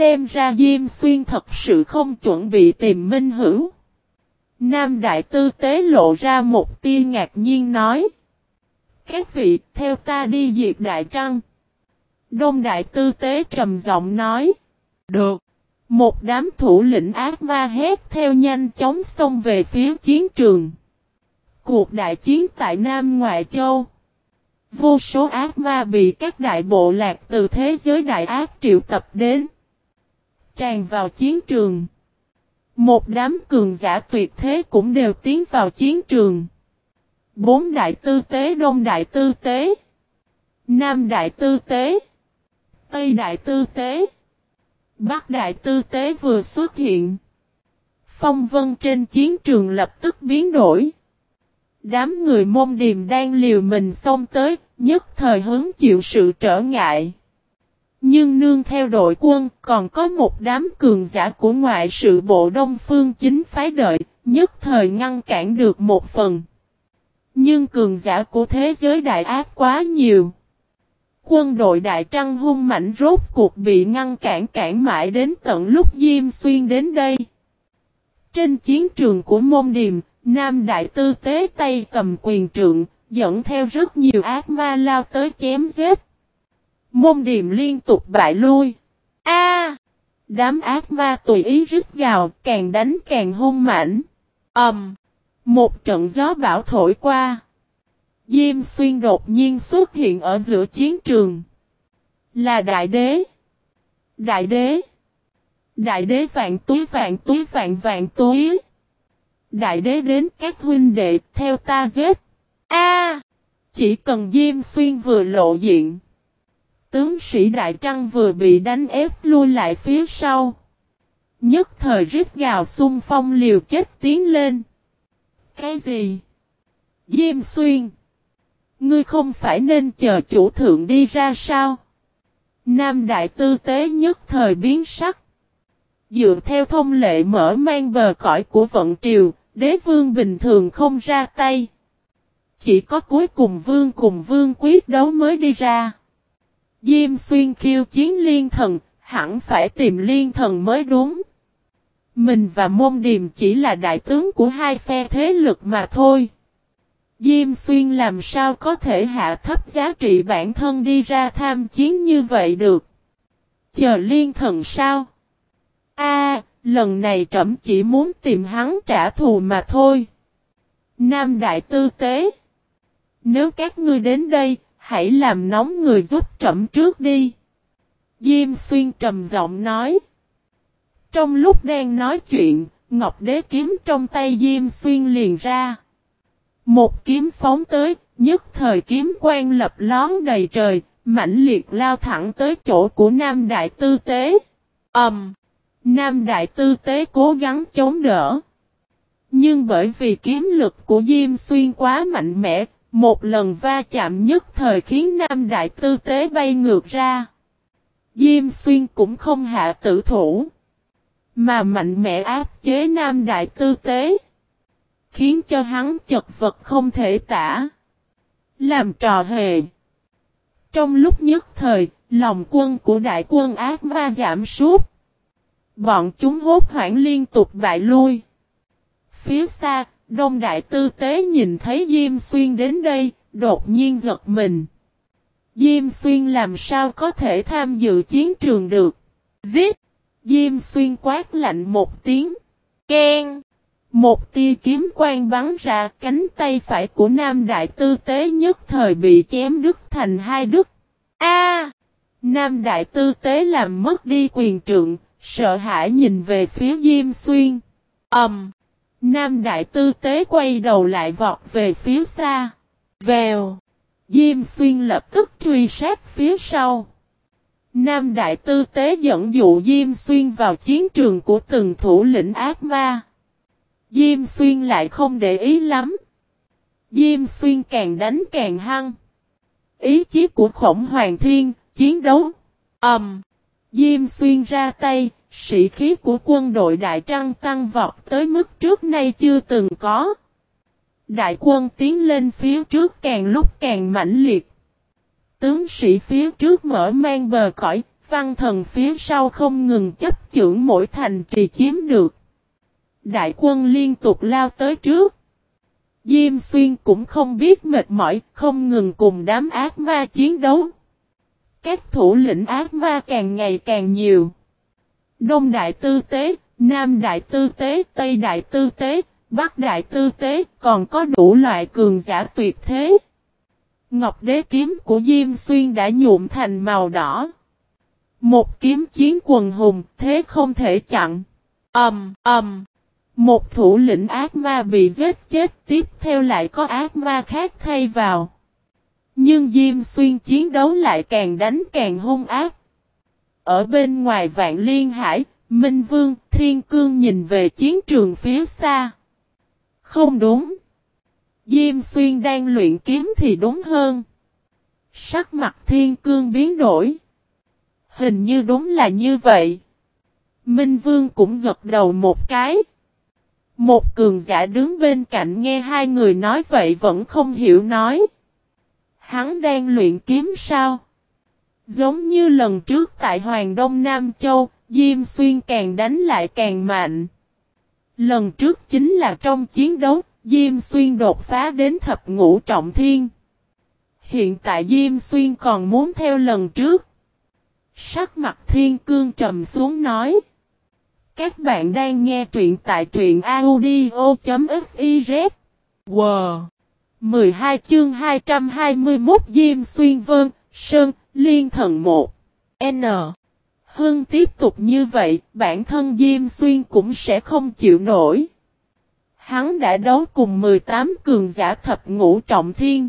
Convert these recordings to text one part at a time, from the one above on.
Xem ra Diêm Xuyên thật sự không chuẩn bị tìm Minh Hữu. Nam Đại Tư Tế lộ ra một tia ngạc nhiên nói. Các vị, theo ta đi diệt Đại Trăng. Đông Đại Tư Tế trầm giọng nói. Được. Một đám thủ lĩnh ác ma hét theo nhanh chóng xông về phía chiến trường. Cuộc đại chiến tại Nam Ngoại Châu. Vô số ác ma bị các đại bộ lạc từ thế giới đại ác triệu tập đến. Tràn vào chiến trường. Một đám cường giả tuyệt thế cũng đều tiến vào chiến trường. Bốn đại tư tế Đông đại tư tế. Nam đại tư tế. Tây đại tư tế. Bắc đại tư tế vừa xuất hiện. Phong vân trên chiến trường lập tức biến đổi. Đám người môn điềm đang liều mình xông tới, nhất thời hứng chịu sự trở ngại. Nhưng nương theo đội quân còn có một đám cường giả của ngoại sự bộ Đông Phương chính phái đợi, nhất thời ngăn cản được một phần. Nhưng cường giả của thế giới đại ác quá nhiều. Quân đội Đại Trăng hung mạnh rốt cuộc bị ngăn cản cản mãi đến tận lúc Diêm Xuyên đến đây. Trên chiến trường của môn điềm, Nam Đại Tư tế tay cầm quyền trượng, dẫn theo rất nhiều ác ma lao tới chém giết. Môn điềm liên tục bại lui. A! đám ác ma tùy ý rít gào, càng đánh càng hung mạnh. Ầm! Um, một trận gió bão thổi qua. Diêm xuyên đột nhiên xuất hiện ở giữa chiến trường. Là đại đế. Đại đế. Đại đế vạn túi vạn túi vạn vạn túi. Đại đế đến các huynh đệ theo ta giết. A, Chỉ cần Diêm Xuyên vừa lộ diện. Tướng sĩ Đại Trăng vừa bị đánh ép lui lại phía sau. Nhất thời rít gào xung phong liều chết tiến lên. Cái gì? Diêm Xuyên. Ngươi không phải nên chờ chủ thượng đi ra sao? Nam Đại Tư Tế nhất thời biến sắc. Dựa theo thông lệ mở mang bờ cõi của vận triều, đế vương bình thường không ra tay. Chỉ có cuối cùng vương cùng vương quyết đấu mới đi ra. Diêm xuyên khiêu chiến liên thần, hẳn phải tìm liên thần mới đúng. Mình và môn điềm chỉ là đại tướng của hai phe thế lực mà thôi. Diêm xuyên làm sao có thể hạ thấp giá trị bản thân đi ra tham chiến như vậy được. Chờ liên thần sao? A, lần này trẫm chỉ muốn tìm hắn trả thù mà thôi. Nam Đại Tư Tế Nếu các ngươi đến đây, hãy làm nóng người giúp trẫm trước đi. Diêm Xuyên trầm giọng nói. Trong lúc đang nói chuyện, Ngọc Đế kiếm trong tay Diêm Xuyên liền ra. Một kiếm phóng tới, nhất thời kiếm quan lập lón đầy trời, mãnh liệt lao thẳng tới chỗ của Nam Đại Tư Tế. Ẩm! Um, Nam Đại Tư Tế cố gắng chống đỡ. Nhưng bởi vì kiếm lực của Diêm Xuyên quá mạnh mẽ, một lần va chạm nhất thời khiến Nam Đại Tư Tế bay ngược ra. Diêm Xuyên cũng không hạ tử thủ, mà mạnh mẽ áp chế Nam Đại Tư Tế khiến cho hắn chật vật không thể tả. Làm trò hề. Trong lúc nhất thời, lòng quân của đại quân ác ma giảm sút. Bọn chúng hốt hoảng liên tục bại lui. Phía xa, Đông Đại Tư Tế nhìn thấy Diêm Xuyên đến đây, đột nhiên giật mình. Diêm Xuyên làm sao có thể tham dự chiến trường được? Giết! Diêm Xuyên quát lạnh một tiếng. Ken! Một tia kiếm quang bắn ra cánh tay phải của Nam Đại Tư Tế nhất thời bị chém đứt thành hai đứt. A! Nam Đại Tư Tế làm mất đi quyền trượng, sợ hãi nhìn về phía Diêm Xuyên. Ầm! Um, Nam Đại Tư Tế quay đầu lại vọt về phía xa. Vèo! Diêm Xuyên lập tức truy sát phía sau. Nam Đại Tư Tế dẫn dụ Diêm Xuyên vào chiến trường của từng thủ lĩnh ác ma. Diêm xuyên lại không để ý lắm. Diêm xuyên càng đánh càng hăng. Ý chí của khổng hoàng thiên, chiến đấu. Ẩm. Um, Diêm xuyên ra tay, sĩ khí của quân đội Đại Trăng tăng vọt tới mức trước nay chưa từng có. Đại quân tiến lên phía trước càng lúc càng mãnh liệt. Tướng sĩ phía trước mở mang bờ cõi, văn thần phía sau không ngừng chấp chưởng mỗi thành trì chiếm được. Đại quân liên tục lao tới trước. Diêm xuyên cũng không biết mệt mỏi, không ngừng cùng đám ác ma chiến đấu. Các thủ lĩnh ác ma càng ngày càng nhiều. Đông đại tư tế, Nam đại tư tế, Tây đại tư tế, Bắc đại tư tế, còn có đủ loại cường giả tuyệt thế. Ngọc đế kiếm của Diêm Xuyên đã nhuộm thành màu đỏ. Một kiếm chiến quần hùng, thế không thể chặn. Ầm, um, ầm. Um. Một thủ lĩnh ác ma bị giết chết, tiếp theo lại có ác ma khác thay vào. Nhưng Diêm Xuyên chiến đấu lại càng đánh càng hung ác. Ở bên ngoài vạn liên hải, Minh Vương, Thiên Cương nhìn về chiến trường phía xa. Không đúng. Diêm Xuyên đang luyện kiếm thì đúng hơn. Sắc mặt Thiên Cương biến đổi. Hình như đúng là như vậy. Minh Vương cũng gật đầu một cái. Một cường giả đứng bên cạnh nghe hai người nói vậy vẫn không hiểu nói. Hắn đang luyện kiếm sao? Giống như lần trước tại Hoàng Đông Nam Châu, Diêm Xuyên càng đánh lại càng mạnh. Lần trước chính là trong chiến đấu, Diêm Xuyên đột phá đến thập ngũ trọng thiên. Hiện tại Diêm Xuyên còn muốn theo lần trước. Sắc mặt thiên cương trầm xuống nói. Các bạn đang nghe truyện tại truyện audio.fiz. Wow! 12 chương 221 Diêm Xuyên Vân, Sơn, Liên Thần một N. Hưng tiếp tục như vậy, bản thân Diêm Xuyên cũng sẽ không chịu nổi. Hắn đã đấu cùng 18 cường giả thập ngũ trọng thiên.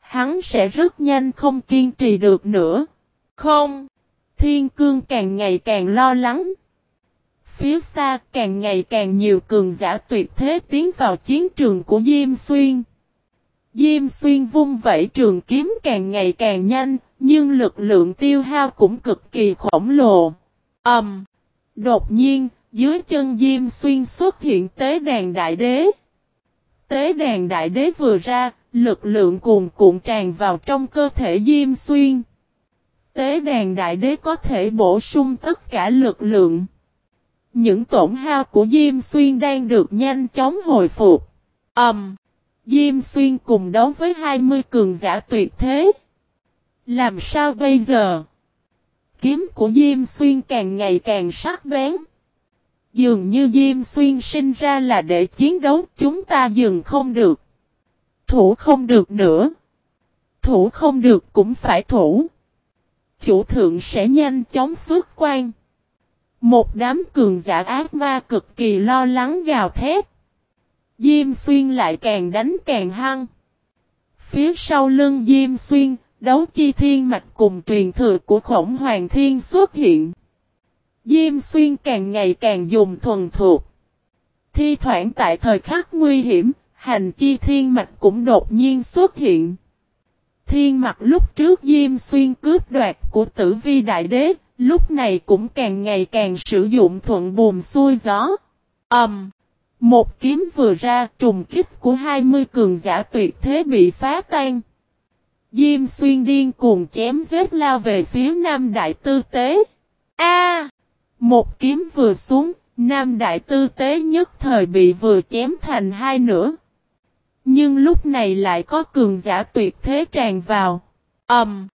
Hắn sẽ rất nhanh không kiên trì được nữa. Không. Thiên cương càng ngày càng lo lắng. Phía xa càng ngày càng nhiều cường giả tuyệt thế tiến vào chiến trường của Diêm Xuyên. Diêm Xuyên vung vẩy trường kiếm càng ngày càng nhanh, nhưng lực lượng tiêu hao cũng cực kỳ khổng lồ. Ầm. Um, đột nhiên, dưới chân Diêm Xuyên xuất hiện tế đàn đại đế. Tế đàn đại đế vừa ra, lực lượng cuồn cuộn tràn vào trong cơ thể Diêm Xuyên. Tế đàn đại đế có thể bổ sung tất cả lực lượng. Những tổn hao của Diêm Xuyên đang được nhanh chóng hồi phục. Ầm. Um, Diêm Xuyên cùng đấu với 20 cường giả tuyệt thế. Làm sao bây giờ? Kiếm của Diêm Xuyên càng ngày càng sắc bén. Dường như Diêm Xuyên sinh ra là để chiến đấu chúng ta dừng không được. Thủ không được nữa. Thủ không được cũng phải thủ. Chủ thượng sẽ nhanh chóng xuất quan. Một đám cường giả ác ma cực kỳ lo lắng gào thét. Diêm xuyên lại càng đánh càng hăng. Phía sau lưng Diêm xuyên, đấu chi thiên mạch cùng truyền thừa của khổng hoàng thiên xuất hiện. Diêm xuyên càng ngày càng dùng thuần thuộc. Thi thoảng tại thời khắc nguy hiểm, hành chi thiên mạch cũng đột nhiên xuất hiện. Thiên mặt lúc trước Diêm xuyên cướp đoạt của tử vi đại đế, lúc này cũng càng ngày càng sử dụng thuận buồm xuôi gió. Ẩm! Um, một kiếm vừa ra trùng kích của 20 cường giả tuyệt thế bị phá tan. Diêm xuyên điên cuồng chém giết lao về phía Nam Đại Tư Tế. A! một kiếm vừa xuống, Nam Đại Tư Tế nhất thời bị vừa chém thành hai nửa. Nhưng lúc này lại có cường giả tuyệt thế tràn vào. Ẩm! Um,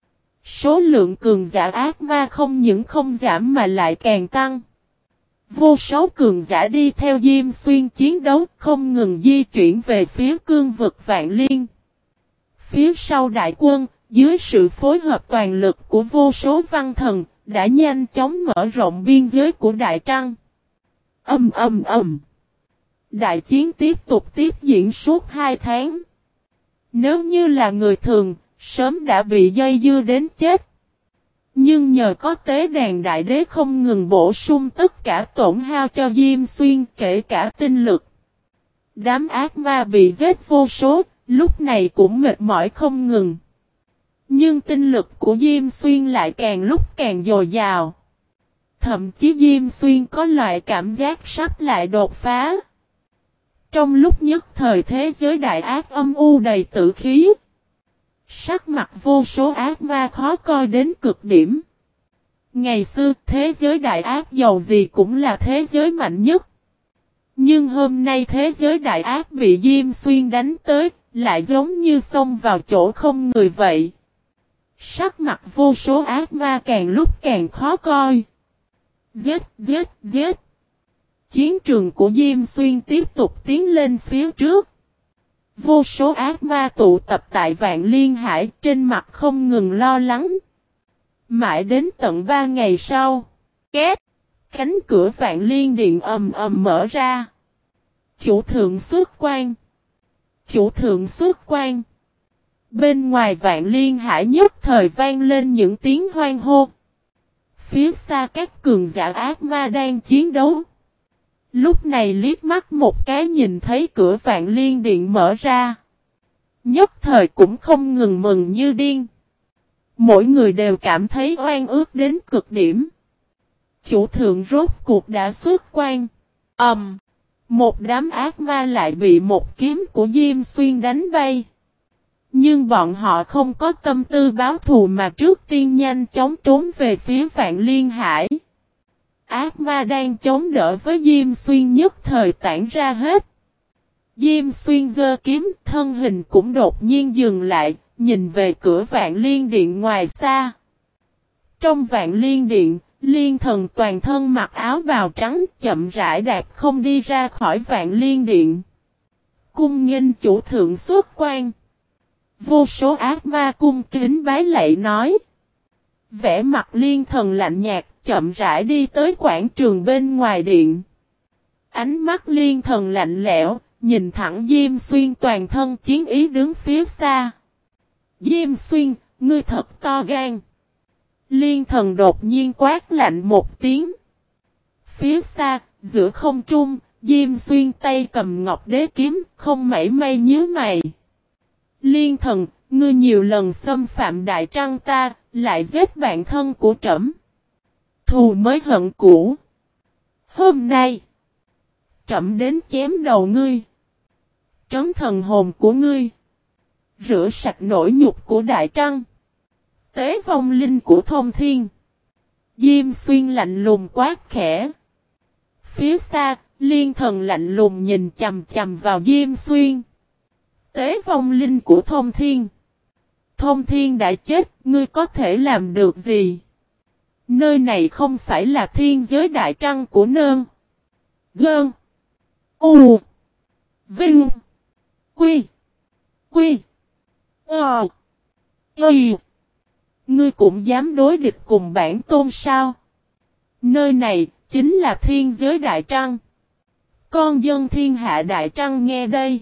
số lượng cường giả ác ma không những không giảm mà lại càng tăng. Vô số cường giả đi theo Diêm Xuyên chiến đấu không ngừng di chuyển về phía cương vực Vạn Liên. Phía sau đại quân, dưới sự phối hợp toàn lực của vô số văn thần, đã nhanh chóng mở rộng biên giới của Đại Trăng. Âm âm âm. Đại chiến tiếp tục tiếp diễn suốt hai tháng. Nếu như là người thường, sớm đã bị dây dưa đến chết. Nhưng nhờ có tế đàn đại đế không ngừng bổ sung tất cả tổn hao cho Diêm Xuyên kể cả tinh lực. Đám ác ma bị giết vô số, lúc này cũng mệt mỏi không ngừng. Nhưng tinh lực của Diêm Xuyên lại càng lúc càng dồi dào. Thậm chí Diêm Xuyên có loại cảm giác sắp lại đột phá. Trong lúc nhất thời thế giới đại ác âm u đầy tử khí. Sắc mặt vô số ác ma khó coi đến cực điểm. Ngày xưa thế giới đại ác giàu gì cũng là thế giới mạnh nhất. Nhưng hôm nay thế giới đại ác bị Diêm Xuyên đánh tới, lại giống như xông vào chỗ không người vậy. Sắc mặt vô số ác ma càng lúc càng khó coi. Giết, giết, giết. Chiến trường của Diêm Xuyên tiếp tục tiến lên phía trước. Vô số ác ma tụ tập tại vạn liên hải trên mặt không ngừng lo lắng. Mãi đến tận ba ngày sau. Két. Cánh cửa vạn liên điện ầm ầm mở ra. Chủ thượng xuất quan. Chủ thượng xuất quan. Bên ngoài vạn liên hải nhất thời vang lên những tiếng hoang hô. Phía xa các cường giả ác ma đang chiến đấu. Lúc này liếc mắt một cái nhìn thấy cửa vạn liên điện mở ra. Nhất thời cũng không ngừng mừng như điên. Mỗi người đều cảm thấy oan ước đến cực điểm. Chủ thượng rốt cuộc đã xuất quan. ầm Um, một đám ác ma lại bị một kiếm của Diêm Xuyên đánh bay. Nhưng bọn họ không có tâm tư báo thù mà trước tiên nhanh chóng trốn về phía Vạn Liên Hải. Ác ma đang chống đỡ với Diêm Xuyên nhất thời tản ra hết. Diêm Xuyên giơ kiếm, thân hình cũng đột nhiên dừng lại, nhìn về cửa Vạn Liên Điện ngoài xa. Trong Vạn Liên Điện, Liên thần toàn thân mặc áo bào trắng chậm rãi đạp không đi ra khỏi Vạn Liên Điện. Cung nghênh chủ thượng xuất quan. Vô số ác ma cung kính bái lạy nói. Vẽ mặt liên thần lạnh nhạt chậm rãi đi tới quảng trường bên ngoài điện. Ánh mắt liên thần lạnh lẽo, nhìn thẳng Diêm Xuyên toàn thân chiến ý đứng phía xa. Diêm Xuyên, ngươi thật to gan. Liên thần đột nhiên quát lạnh một tiếng. Phía xa, giữa không trung, Diêm Xuyên tay cầm ngọc đế kiếm, không mảy may nhớ mày. Liên thần, ngươi nhiều lần xâm phạm đại trăng ta, lại giết bạn thân của trẫm. Thù mới hận cũ. Hôm nay, trẫm đến chém đầu ngươi. Trấn thần hồn của ngươi. Rửa sạch nỗi nhục của đại trăng. Tế vong linh của thông thiên. Diêm xuyên lạnh lùng quát khẽ. Phía xa, liên thần lạnh lùng nhìn chầm chầm vào Diêm xuyên. Tế vong linh của thông thiên. Thông thiên đã chết, ngươi có thể làm được gì? Nơi này không phải là thiên giới đại trăng của nơn. Gơn. U. Vinh. Quy. Quy. Ờ. Ờ. Ngươi cũng dám đối địch cùng bản tôn sao? Nơi này, chính là thiên giới đại trăng. Con dân thiên hạ đại trăng nghe đây.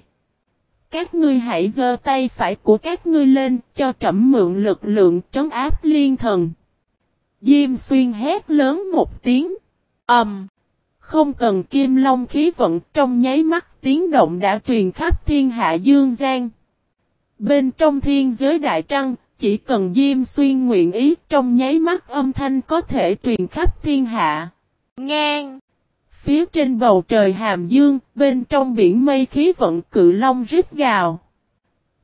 Các ngươi hãy giơ tay phải của các ngươi lên, cho trẫm mượn lực lượng trấn áp liên thần. Diêm xuyên hét lớn một tiếng. Ẩm. Um, không cần kim long khí vận trong nháy mắt tiếng động đã truyền khắp thiên hạ dương gian. Bên trong thiên giới đại trăng, chỉ cần Diêm Xuyên nguyện ý trong nháy mắt âm thanh có thể truyền khắp thiên hạ. Ngang! Phía trên bầu trời hàm dương, bên trong biển mây khí vận cự long rít gào.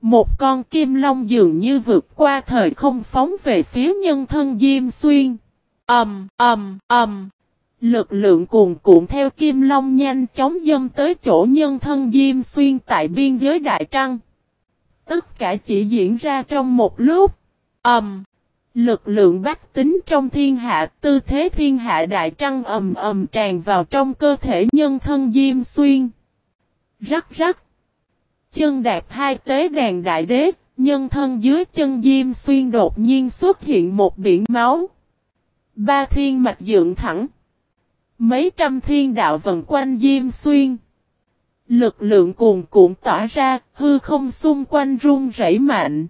Một con kim long dường như vượt qua thời không phóng về phía nhân thân Diêm Xuyên. Ầm, ầm, ầm. Lực lượng cuồn cuộn theo kim long nhanh chóng dâng tới chỗ nhân thân Diêm Xuyên tại biên giới Đại Trăng. Tất cả chỉ diễn ra trong một lúc. Ầm. lực lượng bách tính trong thiên hạ, tư thế thiên hạ đại trăng ầm ầm tràn vào trong cơ thể nhân thân Diêm Xuyên. Rắc rắc. Chân đạp hai tế đàn đại đế, nhân thân dưới chân Diêm Xuyên đột nhiên xuất hiện một biển máu. Ba thiên mạch dựng thẳng. Mấy trăm thiên đạo vần quanh Diêm Xuyên. Lực lượng cuồn cuộn tỏa ra, hư không xung quanh rung rẩy mạnh.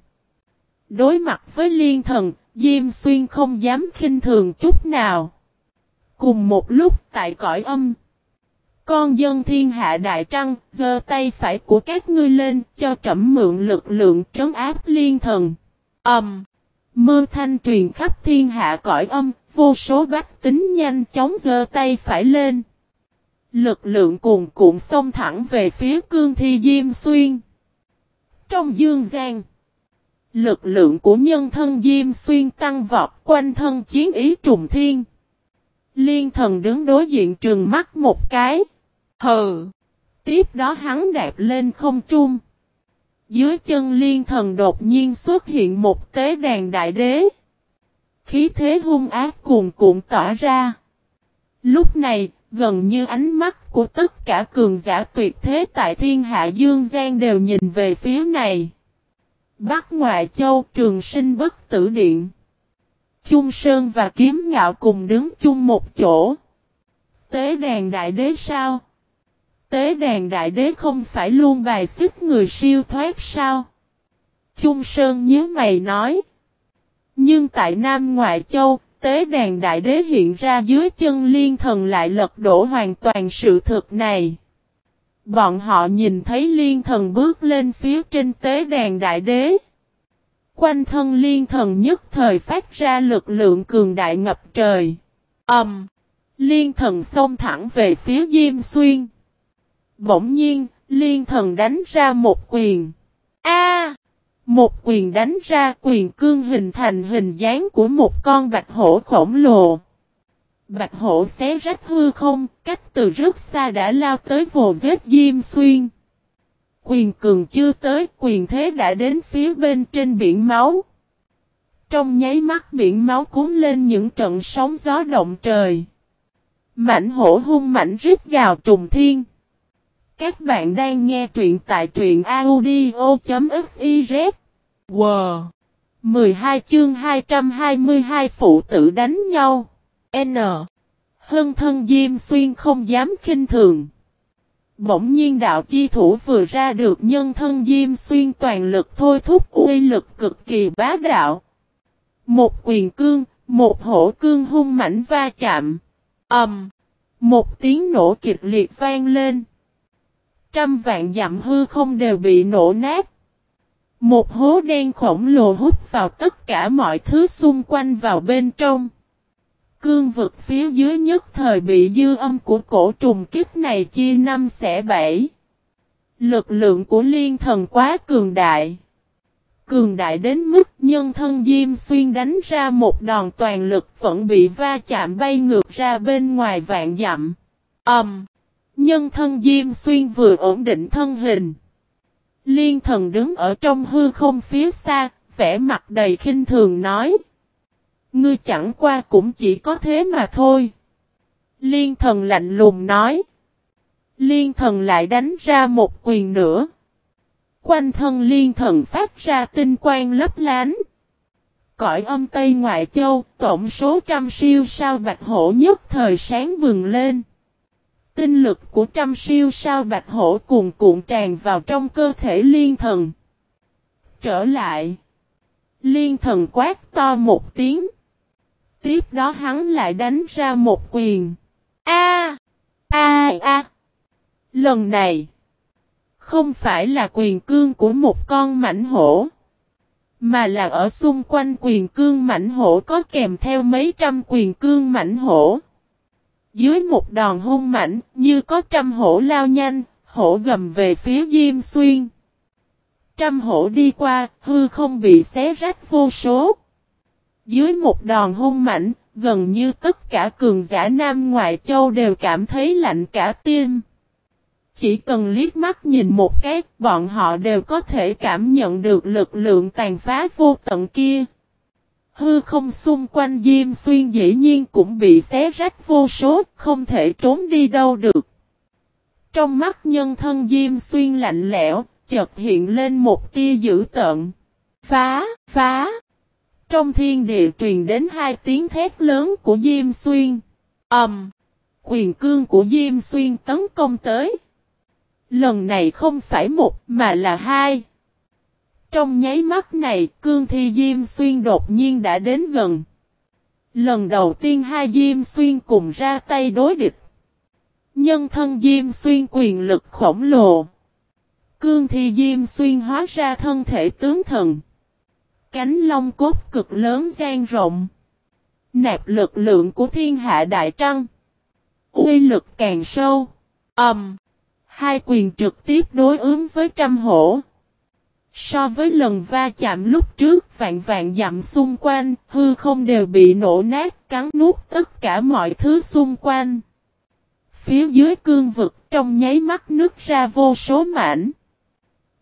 Đối mặt với liên thần, Diêm Xuyên không dám khinh thường chút nào. Cùng một lúc tại cõi âm. Con dân thiên hạ đại trăng, giơ tay phải của các ngươi lên, cho trẫm mượn lực lượng trấn áp liên thần. Âm. Um, mơ thanh truyền khắp thiên hạ cõi âm, vô số bách tính nhanh chóng giơ tay phải lên. Lực lượng cuồn cuộn xông thẳng về phía cương thi Diêm Xuyên. Trong dương gian, Lực lượng của nhân thân Diêm Xuyên tăng vọt quanh thân chiến ý trùng thiên. Liên thần đứng đối diện trường mắt một cái. Hờ! Tiếp đó hắn đạp lên không trung. Dưới chân liên thần đột nhiên xuất hiện một tế đàn đại đế. Khí thế hung ác cuồn cuộn tỏa ra. Lúc này, gần như ánh mắt của tất cả cường giả tuyệt thế tại thiên hạ dương gian đều nhìn về phía này. Bắc Ngoại Châu Trường Sinh Bất Tử Điện. Chung Sơn và Kiếm Ngạo cùng đứng chung một chỗ. Tế đàn đại đế sao? Tế đàn đại đế không phải luôn bài xích người siêu thoát sao? Chung Sơn nhớ mày nói. Nhưng tại Nam Ngoại Châu, tế đàn đại đế hiện ra dưới chân liên thần lại lật đổ hoàn toàn sự thực này. Bọn họ nhìn thấy liên thần bước lên phía trên tế đàn đại đế. Quanh thân liên thần nhất thời phát ra lực lượng cường đại ngập trời. Âm. Um, liên thần xông thẳng về phía Diêm Xuyên. Bỗng nhiên, liên thần đánh ra một quyền. A! Một quyền đánh ra quyền cương hình thành hình dáng của một con bạch hổ khổng lồ. Bạch hổ xé rách hư không, cách từ rất xa đã lao tới vồ giết Diêm Xuyên. Quyền cường chưa tới, quyền thế đã đến phía bên trên biển máu. Trong nháy mắt biển máu cuốn lên những trận sóng gió động trời. Mảnh hổ hung mảnh rít gào trùng thiên. Các bạn đang nghe truyện tại truyện audio.fif Wow! 12 chương 222 phụ tử đánh nhau. N. Hân thân Diêm Xuyên không dám khinh thường. Bỗng nhiên đạo chi thủ vừa ra được nhân thân Diêm Xuyên toàn lực thôi thúc uy lực cực kỳ bá đạo. Một quyền cương, một hổ cương hung mảnh va chạm. ầm, um, Một tiếng nổ kịch liệt vang lên. Trăm vạn dặm hư không đều bị nổ nát. Một hố đen khổng lồ hút vào tất cả mọi thứ xung quanh vào bên trong. Cương vực phía dưới nhất thời bị dư âm của cổ trùng kiếp này chia năm xẻ bảy. Lực lượng của liên thần quá cường đại. Cường đại đến mức nhân thân Diêm Xuyên đánh ra một đòn toàn lực vẫn bị va chạm bay ngược ra bên ngoài vạn dặm. Âm! Um, nhân thân Diêm Xuyên vừa ổn định thân hình. Liên thần đứng ở trong hư không phía xa, vẻ mặt đầy khinh thường nói. Ngươi chẳng qua cũng chỉ có thế mà thôi. Liên thần lạnh lùng nói. Liên thần lại đánh ra một quyền nữa. Quanh thân liên thần phát ra tinh quang lấp lánh. Cõi âm Tây Ngoại Châu, tổng số trăm siêu sao bạch hổ nhất thời sáng bừng lên. Tinh lực của trăm siêu sao bạch hổ cuồn cuộn tràn vào trong cơ thể liên thần. Trở lại. Liên thần quát to một tiếng. Tiếp đó hắn lại đánh ra một quyền. A! A! A! Lần này. Không phải là quyền cương của một con mảnh hổ. Mà là ở xung quanh quyền cương mảnh hổ có kèm theo mấy trăm quyền cương mảnh hổ. Dưới một đòn hung mạnh, như có trăm hổ lao nhanh, hổ gầm về phía Diêm Xuyên. Trăm hổ đi qua, hư không bị xé rách vô số. Dưới một đòn hung mạnh, gần như tất cả cường giả Nam Ngoại Châu đều cảm thấy lạnh cả tim. Chỉ cần liếc mắt nhìn một cái, bọn họ đều có thể cảm nhận được lực lượng tàn phá vô tận kia. Hư không xung quanh Diêm Xuyên dĩ nhiên cũng bị xé rách vô số, không thể trốn đi đâu được. Trong mắt nhân thân Diêm Xuyên lạnh lẽo, chợt hiện lên một tia dữ tợn. Phá, phá. Trong thiên địa truyền đến hai tiếng thét lớn của Diêm Xuyên. Ẩm. Um, quyền cương của Diêm Xuyên tấn công tới. Lần này không phải một mà là hai. Trong nháy mắt này, cương thi Diêm Xuyên đột nhiên đã đến gần. Lần đầu tiên hai Diêm Xuyên cùng ra tay đối địch. Nhân thân Diêm Xuyên quyền lực khổng lồ. Cương thi Diêm Xuyên hóa ra thân thể tướng thần. Cánh long cốt cực lớn gian rộng. Nạp lực lượng của thiên hạ đại trăng. Uy lực càng sâu. Ẩm. Um, hai quyền trực tiếp đối ứng với trăm hổ. So với lần va chạm lúc trước vạn vạn dặm xung quanh, hư không đều bị nổ nát cắn nuốt tất cả mọi thứ xung quanh. Phía dưới cương vực trong nháy mắt nước ra vô số mảnh.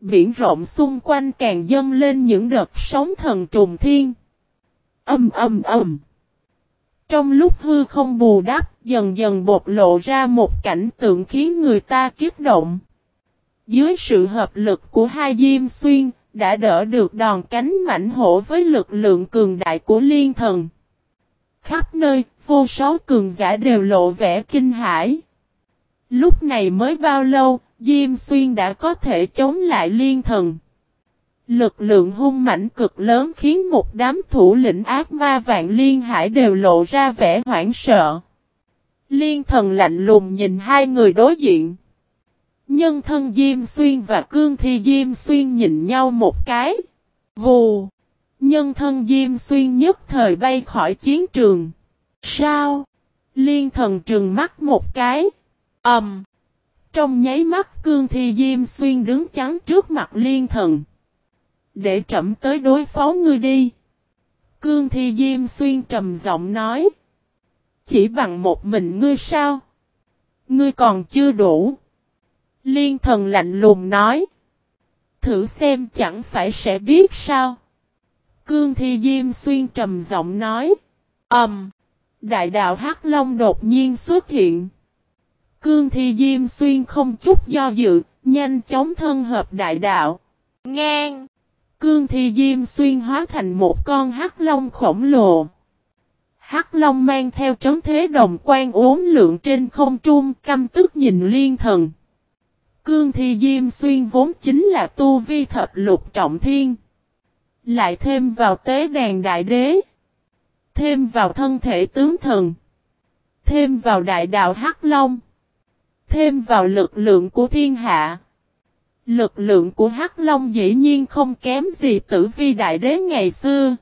Biển rộng xung quanh càng dâng lên những đợt sóng thần trùng thiên. Âm âm âm. Trong lúc hư không bù đắp, dần dần bộc lộ ra một cảnh tượng khiến người ta kiếp động. Dưới sự hợp lực của hai diêm xuyên, đã đỡ được đòn cánh mảnh hổ với lực lượng cường đại của liên thần. Khắp nơi, vô số cường giả đều lộ vẻ kinh hãi. Lúc này mới bao lâu, Diêm Xuyên đã có thể chống lại liên thần. Lực lượng hung mảnh cực lớn khiến một đám thủ lĩnh ác ma vạn liên hải đều lộ ra vẻ hoảng sợ. Liên thần lạnh lùng nhìn hai người đối diện. Nhân thân Diêm Xuyên và Cương Thi Diêm Xuyên nhìn nhau một cái. Vù! Nhân thân Diêm Xuyên nhất thời bay khỏi chiến trường. Sao? Liên thần trừng mắt một cái. Ẩm! Um, trong nháy mắt Cương Thi Diêm Xuyên đứng chắn trước mặt Liên thần. Để chậm tới đối phó ngươi đi. Cương Thi Diêm Xuyên trầm giọng nói. Chỉ bằng một mình ngươi sao? Ngươi còn chưa đủ. Liên thần lạnh lùng nói. Thử xem chẳng phải sẽ biết sao. Cương Thi Diêm Xuyên trầm giọng nói. Ẩm. Um, đại đạo Hắc Long đột nhiên xuất hiện. Cương Thi Diêm Xuyên không chút do dự, nhanh chóng thân hợp đại đạo. Ngang. Cương Thi Diêm Xuyên hóa thành một con Hắc Long khổng lồ. Hắc Long mang theo trấn thế đồng quan uốn lượng trên không trung căm tức nhìn liên thần. Cương Thi Diêm Xuyên vốn chính là tu vi thập lục trọng thiên. Lại thêm vào tế đàn đại đế. Thêm vào thân thể tướng thần. Thêm vào đại đạo Hắc Long. Thêm vào lực lượng của thiên hạ. Lực lượng của Hắc Long dĩ nhiên không kém gì tử vi đại đế ngày xưa.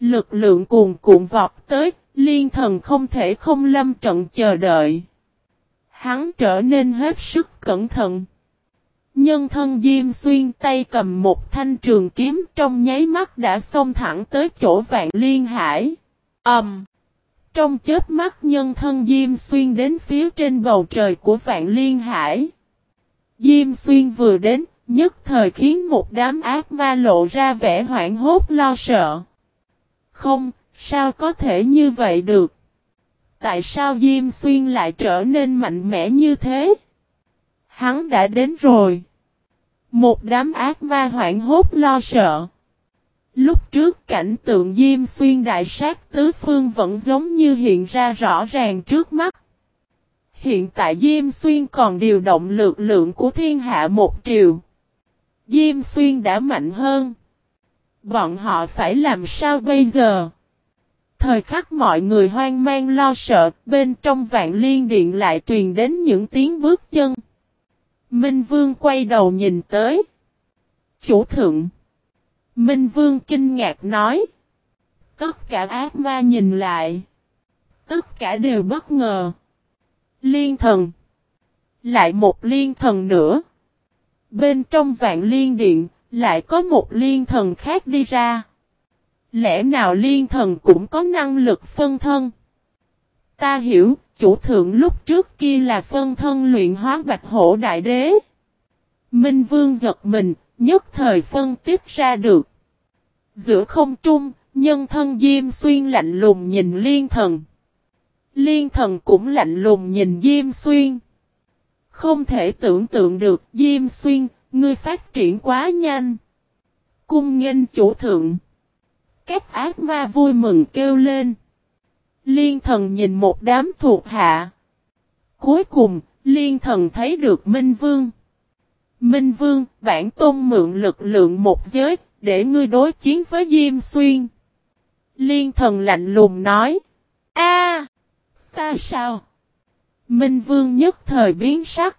Lực lượng cuồn cuộn vọt tới, liên thần không thể không lâm trận chờ đợi. Hắn trở nên hết sức cẩn thận. Nhân thân Diêm Xuyên tay cầm một thanh trường kiếm trong nháy mắt đã xông thẳng tới chỗ vạn liên hải. Ẩm! Um, trong chết mắt nhân thân Diêm Xuyên đến phía trên bầu trời của vạn liên hải. Diêm Xuyên vừa đến, nhất thời khiến một đám ác ma lộ ra vẻ hoảng hốt lo sợ. Không, sao có thể như vậy được? Tại sao Diêm Xuyên lại trở nên mạnh mẽ như thế? Hắn đã đến rồi. Một đám ác ma hoảng hốt lo sợ. Lúc trước cảnh tượng Diêm Xuyên đại sát tứ phương vẫn giống như hiện ra rõ ràng trước mắt. Hiện tại Diêm Xuyên còn điều động lực lượng của thiên hạ một triều. Diêm Xuyên đã mạnh hơn. Bọn họ phải làm sao bây giờ? Thời khắc mọi người hoang mang lo sợ, bên trong vạn liên điện lại truyền đến những tiếng bước chân. Minh Vương quay đầu nhìn tới. Chủ thượng. Minh Vương kinh ngạc nói. Tất cả ác ma nhìn lại. Tất cả đều bất ngờ. Liên thần. Lại một liên thần nữa. Bên trong vạn liên điện, lại có một liên thần khác đi ra. Lẽ nào liên thần cũng có năng lực phân thân? Ta hiểu, chủ thượng lúc trước kia là phân thân luyện hóa bạch hổ đại đế. Minh Vương giật mình, nhất thời phân tiếp ra được. Giữa không trung, nhân thân Diêm Xuyên lạnh lùng nhìn liên thần. Liên thần cũng lạnh lùng nhìn Diêm Xuyên. Không thể tưởng tượng được Diêm Xuyên, ngươi phát triển quá nhanh. Cung nghênh chủ thượng. Các ác ma vui mừng kêu lên. Liên thần nhìn một đám thuộc hạ. Cuối cùng, liên thần thấy được Minh Vương. Minh Vương, bản tôn mượn lực lượng một giới, để ngươi đối chiến với Diêm Xuyên. Liên thần lạnh lùng nói. A, Ta sao? Minh Vương nhất thời biến sắc.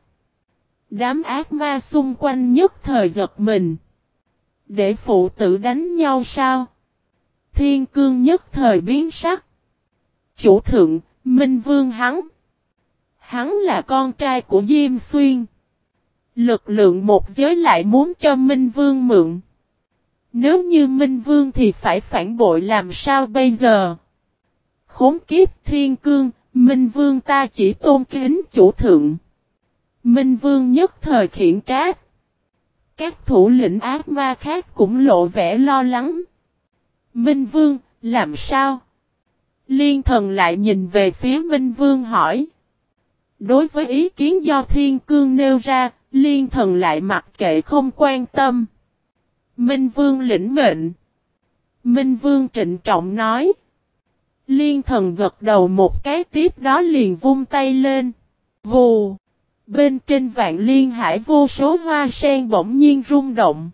Đám ác ma xung quanh nhất thời giật mình. Để phụ tử đánh nhau sao? Thiên cương nhất thời biến sắc. Chủ thượng, Minh Vương hắn. Hắn là con trai của Diêm Xuyên. Lực lượng một giới lại muốn cho Minh Vương mượn. Nếu như Minh Vương thì phải phản bội làm sao bây giờ? Khốn kiếp thiên cương, Minh Vương ta chỉ tôn kính chủ thượng. Minh Vương nhất thời khiển trách. Các thủ lĩnh ác ma khác cũng lộ vẻ lo lắng. Minh Vương, làm sao? Liên thần lại nhìn về phía Minh Vương hỏi. Đối với ý kiến do Thiên Cương nêu ra, Liên thần lại mặc kệ không quan tâm. Minh Vương lĩnh mệnh. Minh Vương trịnh trọng nói. Liên thần gật đầu một cái tiếp đó liền vung tay lên. Vù. Bên trên vạn liên hải vô số hoa sen bỗng nhiên rung động.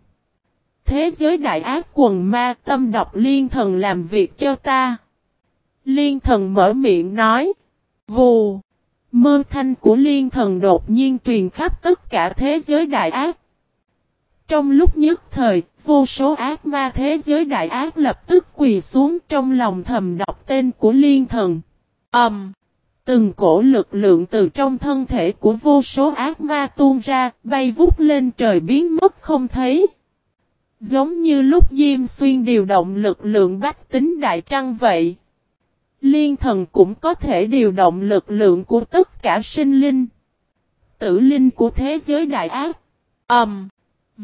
Thế giới đại ác quần ma tâm độc liên thần làm việc cho ta. Liên thần mở miệng nói. Vù. Mơ thanh của liên thần đột nhiên truyền khắp tất cả thế giới đại ác. Trong lúc nhất thời, vô số ác ma thế giới đại ác lập tức quỳ xuống trong lòng thầm đọc tên của liên thần. Ẩm! Um, từng cổ lực lượng từ trong thân thể của vô số ác ma tuôn ra, bay vút lên trời biến mất không thấy. Giống như lúc Diêm Xuyên điều động lực lượng bách tính đại trăng vậy. Liên thần cũng có thể điều động lực lượng của tất cả sinh linh. Tử linh của thế giới đại ác. Ẩm! Um,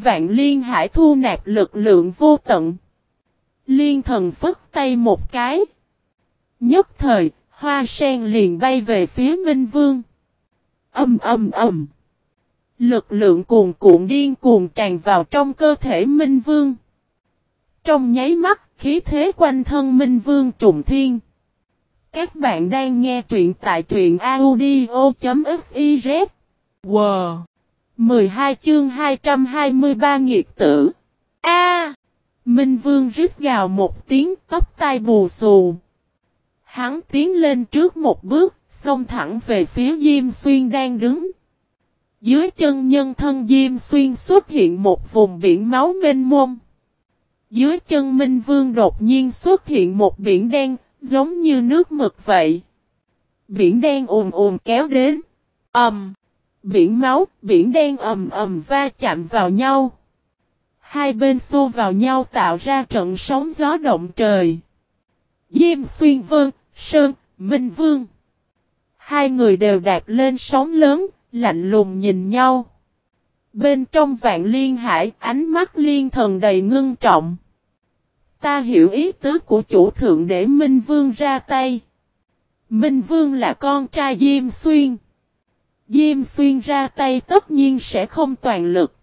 Vạn liên hải thu nạp lực lượng vô tận. Liên thần phất tay một cái. Nhất thời, hoa sen liền bay về phía Minh Vương. Âm âm âm. Lực lượng cuồn cuộn điên cuồng tràn vào trong cơ thể Minh Vương. Trong nháy mắt, khí thế quanh thân Minh Vương trùng thiên. Các bạn đang nghe truyện tại truyện audio.fiz. Wow! 12 chương 223 nghiệt tử. A! Minh Vương rít gào một tiếng tóc tai bù xù. Hắn tiến lên trước một bước, xông thẳng về phía Diêm Xuyên đang đứng. Dưới chân nhân thân Diêm Xuyên xuất hiện một vùng biển máu mênh mông. Dưới chân Minh Vương đột nhiên xuất hiện một biển đen, giống như nước mực vậy. Biển đen ồn ồn kéo đến. Ầm! Um, biển máu, biển đen ầm ầm va chạm vào nhau. Hai bên xô vào nhau tạo ra trận sóng gió động trời. Diêm xuyên vương sơn, minh vương. Hai người đều đạp lên sóng lớn, lạnh lùng nhìn nhau. Bên trong vạn liên hải, ánh mắt liên thần đầy ngưng trọng. Ta hiểu ý tứ của chủ thượng để Minh Vương ra tay. Minh Vương là con trai Diêm Xuyên. Diêm xuyên ra tay tất nhiên sẽ không toàn lực.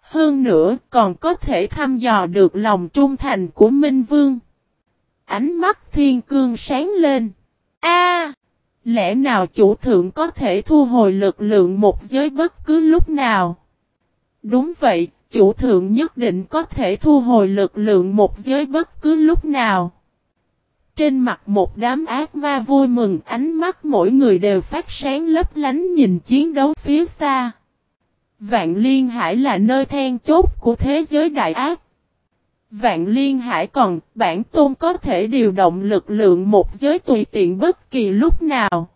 Hơn nữa còn có thể thăm dò được lòng trung thành của Minh Vương. Ánh mắt thiên cương sáng lên. A, Lẽ nào chủ thượng có thể thu hồi lực lượng một giới bất cứ lúc nào? Đúng vậy, chủ thượng nhất định có thể thu hồi lực lượng một giới bất cứ lúc nào. Trên mặt một đám ác ma vui mừng ánh mắt mỗi người đều phát sáng lấp lánh nhìn chiến đấu phía xa. Vạn Liên Hải là nơi then chốt của thế giới đại ác. Vạn Liên Hải còn, bản tôn có thể điều động lực lượng một giới tùy tiện bất kỳ lúc nào.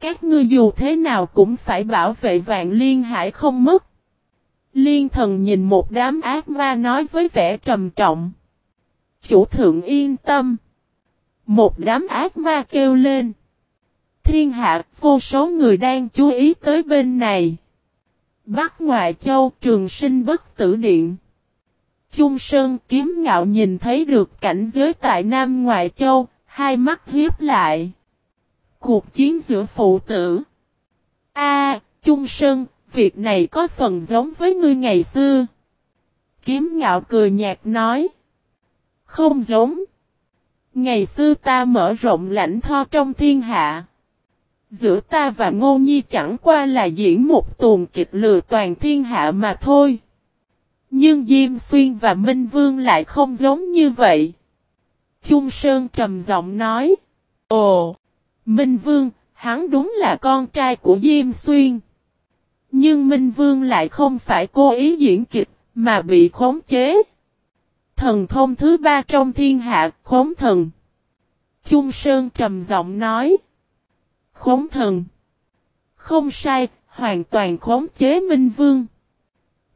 Các ngươi dù thế nào cũng phải bảo vệ Vạn Liên Hải không mất. Liên thần nhìn một đám ác ma nói với vẻ trầm trọng. Chủ thượng yên tâm. Một đám ác ma kêu lên. Thiên hạ, vô số người đang chú ý tới bên này. Bắc Ngoại Châu, Trường Sinh Bất Tử Điện. Trung Sơn kiếm ngạo nhìn thấy được cảnh giới tại Nam Ngoại Châu, hai mắt hiếp lại. Cuộc chiến giữa phụ tử. A, Trung Sơn, việc này có phần giống với ngươi ngày xưa. Kiếm ngạo cười nhạt nói. Không giống. Ngày xưa ta mở rộng lãnh tho trong thiên hạ. Giữa ta và Ngô Nhi chẳng qua là diễn một tuồng kịch lừa toàn thiên hạ mà thôi. Nhưng Diêm Xuyên và Minh Vương lại không giống như vậy. Trung Sơn trầm giọng nói. Ồ! Minh Vương, hắn đúng là con trai của Diêm Xuyên. Nhưng Minh Vương lại không phải cố ý diễn kịch, mà bị khống chế. Thần thông thứ ba trong thiên hạ, khống thần. Trung Sơn trầm giọng nói. Khống thần. Không sai, hoàn toàn khống chế Minh Vương.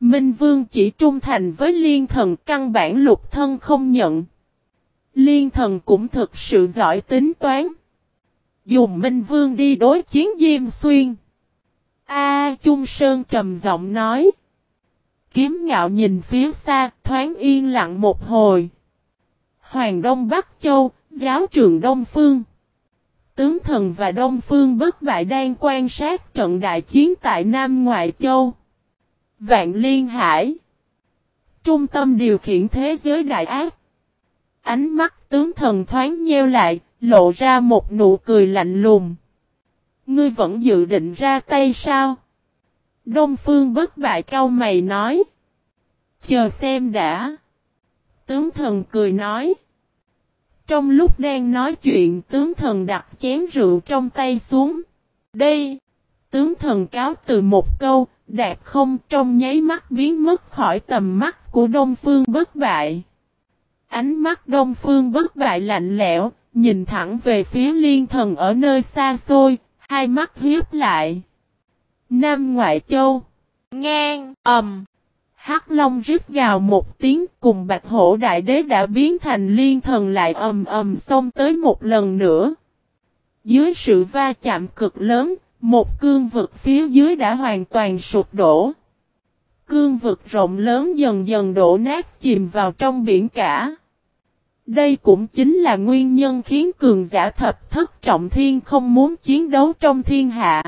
Minh Vương chỉ trung thành với liên thần căn bản lục thân không nhận. Liên thần cũng thực sự giỏi tính toán. Dùng Minh Vương đi đối chiến Diêm Xuyên. A Trung Sơn trầm giọng nói. Kiếm ngạo nhìn phía xa, thoáng yên lặng một hồi. Hoàng Đông Bắc Châu, giáo trường Đông Phương. Tướng thần và Đông Phương bất bại đang quan sát trận đại chiến tại Nam Ngoại Châu. Vạn Liên Hải. Trung tâm điều khiển thế giới đại ác. Ánh mắt tướng thần thoáng nheo lại, lộ ra một nụ cười lạnh lùng. Ngươi vẫn dự định ra tay sao? Đông Phương bất bại cao mày nói. Chờ xem đã. Tướng thần cười nói. Trong lúc đang nói chuyện tướng thần đặt chén rượu trong tay xuống. Đây. Tướng thần cáo từ một câu, đạt không trong nháy mắt biến mất khỏi tầm mắt của Đông Phương bất bại. Ánh mắt Đông Phương bất bại lạnh lẽo, nhìn thẳng về phía liên thần ở nơi xa xôi, hai mắt hiếp lại. Nam Ngoại Châu. Ngang, ầm. Hắc Long rít gào một tiếng cùng Bạch Hổ Đại Đế đã biến thành liên thần lại ầm ầm xông tới một lần nữa. Dưới sự va chạm cực lớn, một cương vực phía dưới đã hoàn toàn sụp đổ. Cương vực rộng lớn dần dần đổ nát chìm vào trong biển cả. Đây cũng chính là nguyên nhân khiến cường giả thập thất trọng thiên không muốn chiến đấu trong thiên hạ.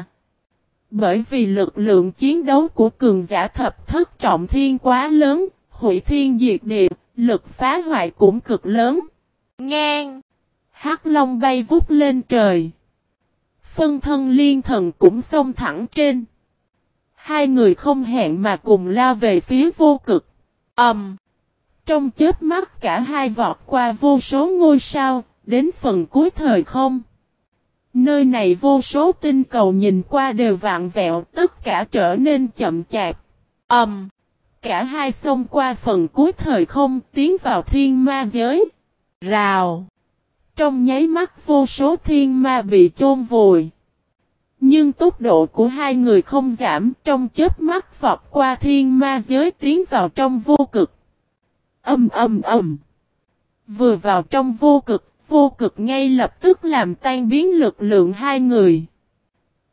Bởi vì lực lượng chiến đấu của cường giả thập thất trọng thiên quá lớn, hủy thiên diệt địa, lực phá hoại cũng cực lớn. Ngang! Hắc Long bay vút lên trời. Phân thân liên thần cũng xông thẳng trên. Hai người không hẹn mà cùng lao về phía vô cực. âm Um, trong chết mắt cả hai vọt qua vô số ngôi sao, đến phần cuối thời không. Nơi này vô số tinh cầu nhìn qua đều vạn vẹo, tất cả trở nên chậm chạp. Ầm. Um, cả hai xông qua phần cuối thời không, tiến vào thiên ma giới. Rào. Trong nháy mắt vô số thiên ma bị chôn vùi. Nhưng tốc độ của hai người không giảm, trong chết mắt vọt qua thiên ma giới tiến vào trong vô cực. Âm âm âm. Vừa vào trong vô cực, vô cực ngay lập tức làm tan biến lực lượng hai người.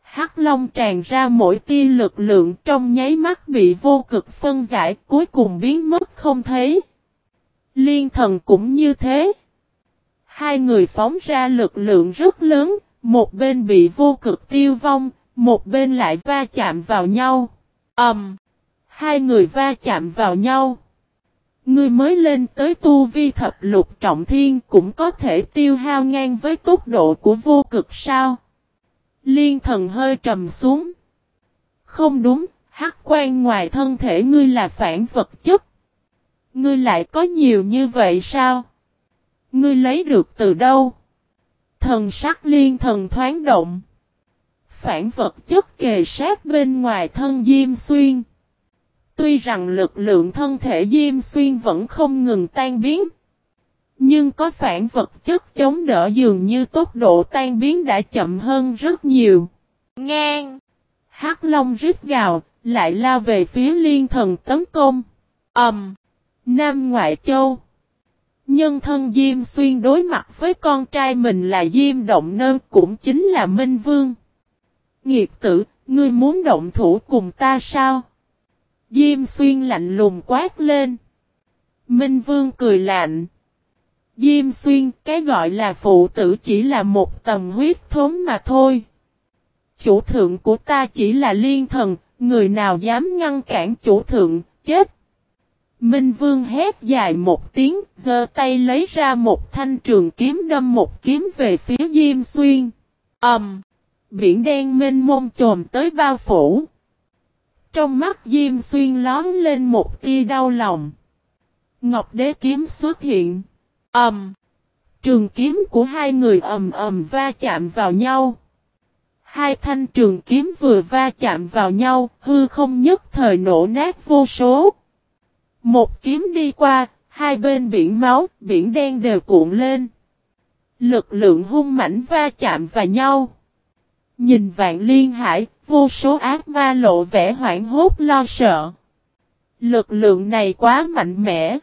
Hắc Long tràn ra mỗi tia lực lượng trong nháy mắt bị vô cực phân giải cuối cùng biến mất không thấy. Liên thần cũng như thế. Hai người phóng ra lực lượng rất lớn, một bên bị vô cực tiêu vong, một bên lại va chạm vào nhau. Ầm! Um, hai người va chạm vào nhau. Ngươi mới lên tới tu vi thập lục trọng thiên cũng có thể tiêu hao ngang với tốc độ của vô cực sao? Liên thần hơi trầm xuống. Không đúng, hắc quan ngoài thân thể ngươi là phản vật chất. Ngươi lại có nhiều như vậy sao? Ngươi lấy được từ đâu? Thần sắc liên thần thoáng động. Phản vật chất kề sát bên ngoài thân Diêm Xuyên. Tuy rằng lực lượng thân thể Diêm Xuyên vẫn không ngừng tan biến. Nhưng có phản vật chất chống đỡ dường như tốc độ tan biến đã chậm hơn rất nhiều. Ngang! Hắc Long rít gào, lại lao về phía liên thần tấn công. Ẩm! Um, Nam Ngoại Châu Nhân thân Diêm Xuyên đối mặt với con trai mình là Diêm Động Nơn cũng chính là Minh Vương. Nghiệt tử, ngươi muốn động thủ cùng ta sao? Diêm xuyên lạnh lùng quát lên. Minh Vương cười lạnh. Diêm xuyên, cái gọi là phụ tử chỉ là một tầm huyết thống mà thôi. Chủ thượng của ta chỉ là liên thần, người nào dám ngăn cản chủ thượng, chết. Minh Vương hét dài một tiếng, giơ tay lấy ra một thanh trường kiếm đâm một kiếm về phía Diêm Xuyên. Ầm! Um, biển đen mênh mông trồm tới bao phủ. Trong mắt Diêm Xuyên lón lên một tia đau lòng. Ngọc Đế kiếm xuất hiện. Ầm. Um, trường kiếm của hai người ầm ầm va chạm vào nhau. Hai thanh trường kiếm vừa va chạm vào nhau, hư không nhất thời nổ nát vô số. Một kiếm đi qua, hai bên biển máu, biển đen đều cuộn lên. Lực lượng hung mãnh va chạm vào nhau. Nhìn vạn liên hải, vô số ác ma lộ vẻ hoảng hốt lo sợ. Lực lượng này quá mạnh mẽ.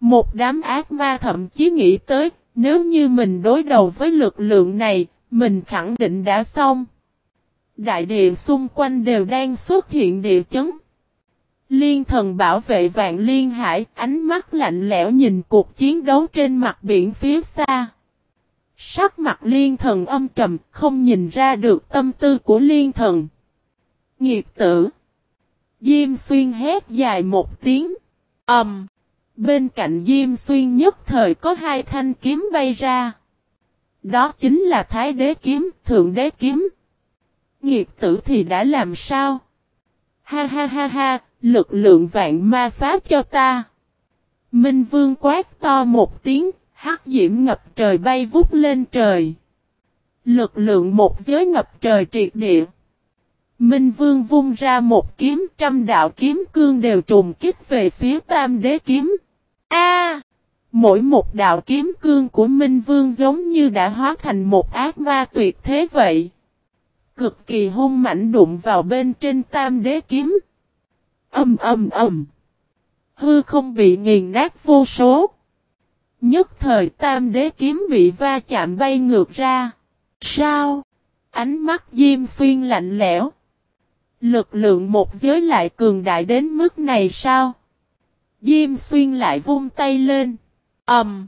Một đám ác ma thậm chí nghĩ tới, nếu như mình đối đầu với lực lượng này, mình khẳng định đã xong. Đại địa xung quanh đều đang xuất hiện địa chấn. Liên thần bảo vệ vạn liên hải, ánh mắt lạnh lẽo nhìn cuộc chiến đấu trên mặt biển phía xa. Sắc mặt liên thần âm trầm, không nhìn ra được tâm tư của liên thần. Nghiệt tử. Diêm xuyên hét dài một tiếng. Âm. Um, bên cạnh Diêm xuyên nhất thời có hai thanh kiếm bay ra. Đó chính là Thái đế kiếm, Thượng đế kiếm. Nghiệt tử thì đã làm sao? Ha ha ha ha, lực lượng vạn ma pháp cho ta. Minh Vương quát to một tiếng, hắc diễm ngập trời bay vút lên trời. Lực lượng một giới ngập trời triệt địa. Minh Vương vung ra một kiếm trăm đạo kiếm cương đều trùng kích về phía tam đế kiếm. A! mỗi một đạo kiếm cương của Minh Vương giống như đã hóa thành một ác ma tuyệt thế vậy. Cực kỳ hung mảnh đụng vào bên trên tam đế kiếm. Âm âm âm. Hư không bị nghiền nát vô số. Nhất thời tam đế kiếm bị va chạm bay ngược ra. Sao? Ánh mắt Diêm Xuyên lạnh lẽo. Lực lượng một giới lại cường đại đến mức này sao? Diêm Xuyên lại vung tay lên. Ẩm.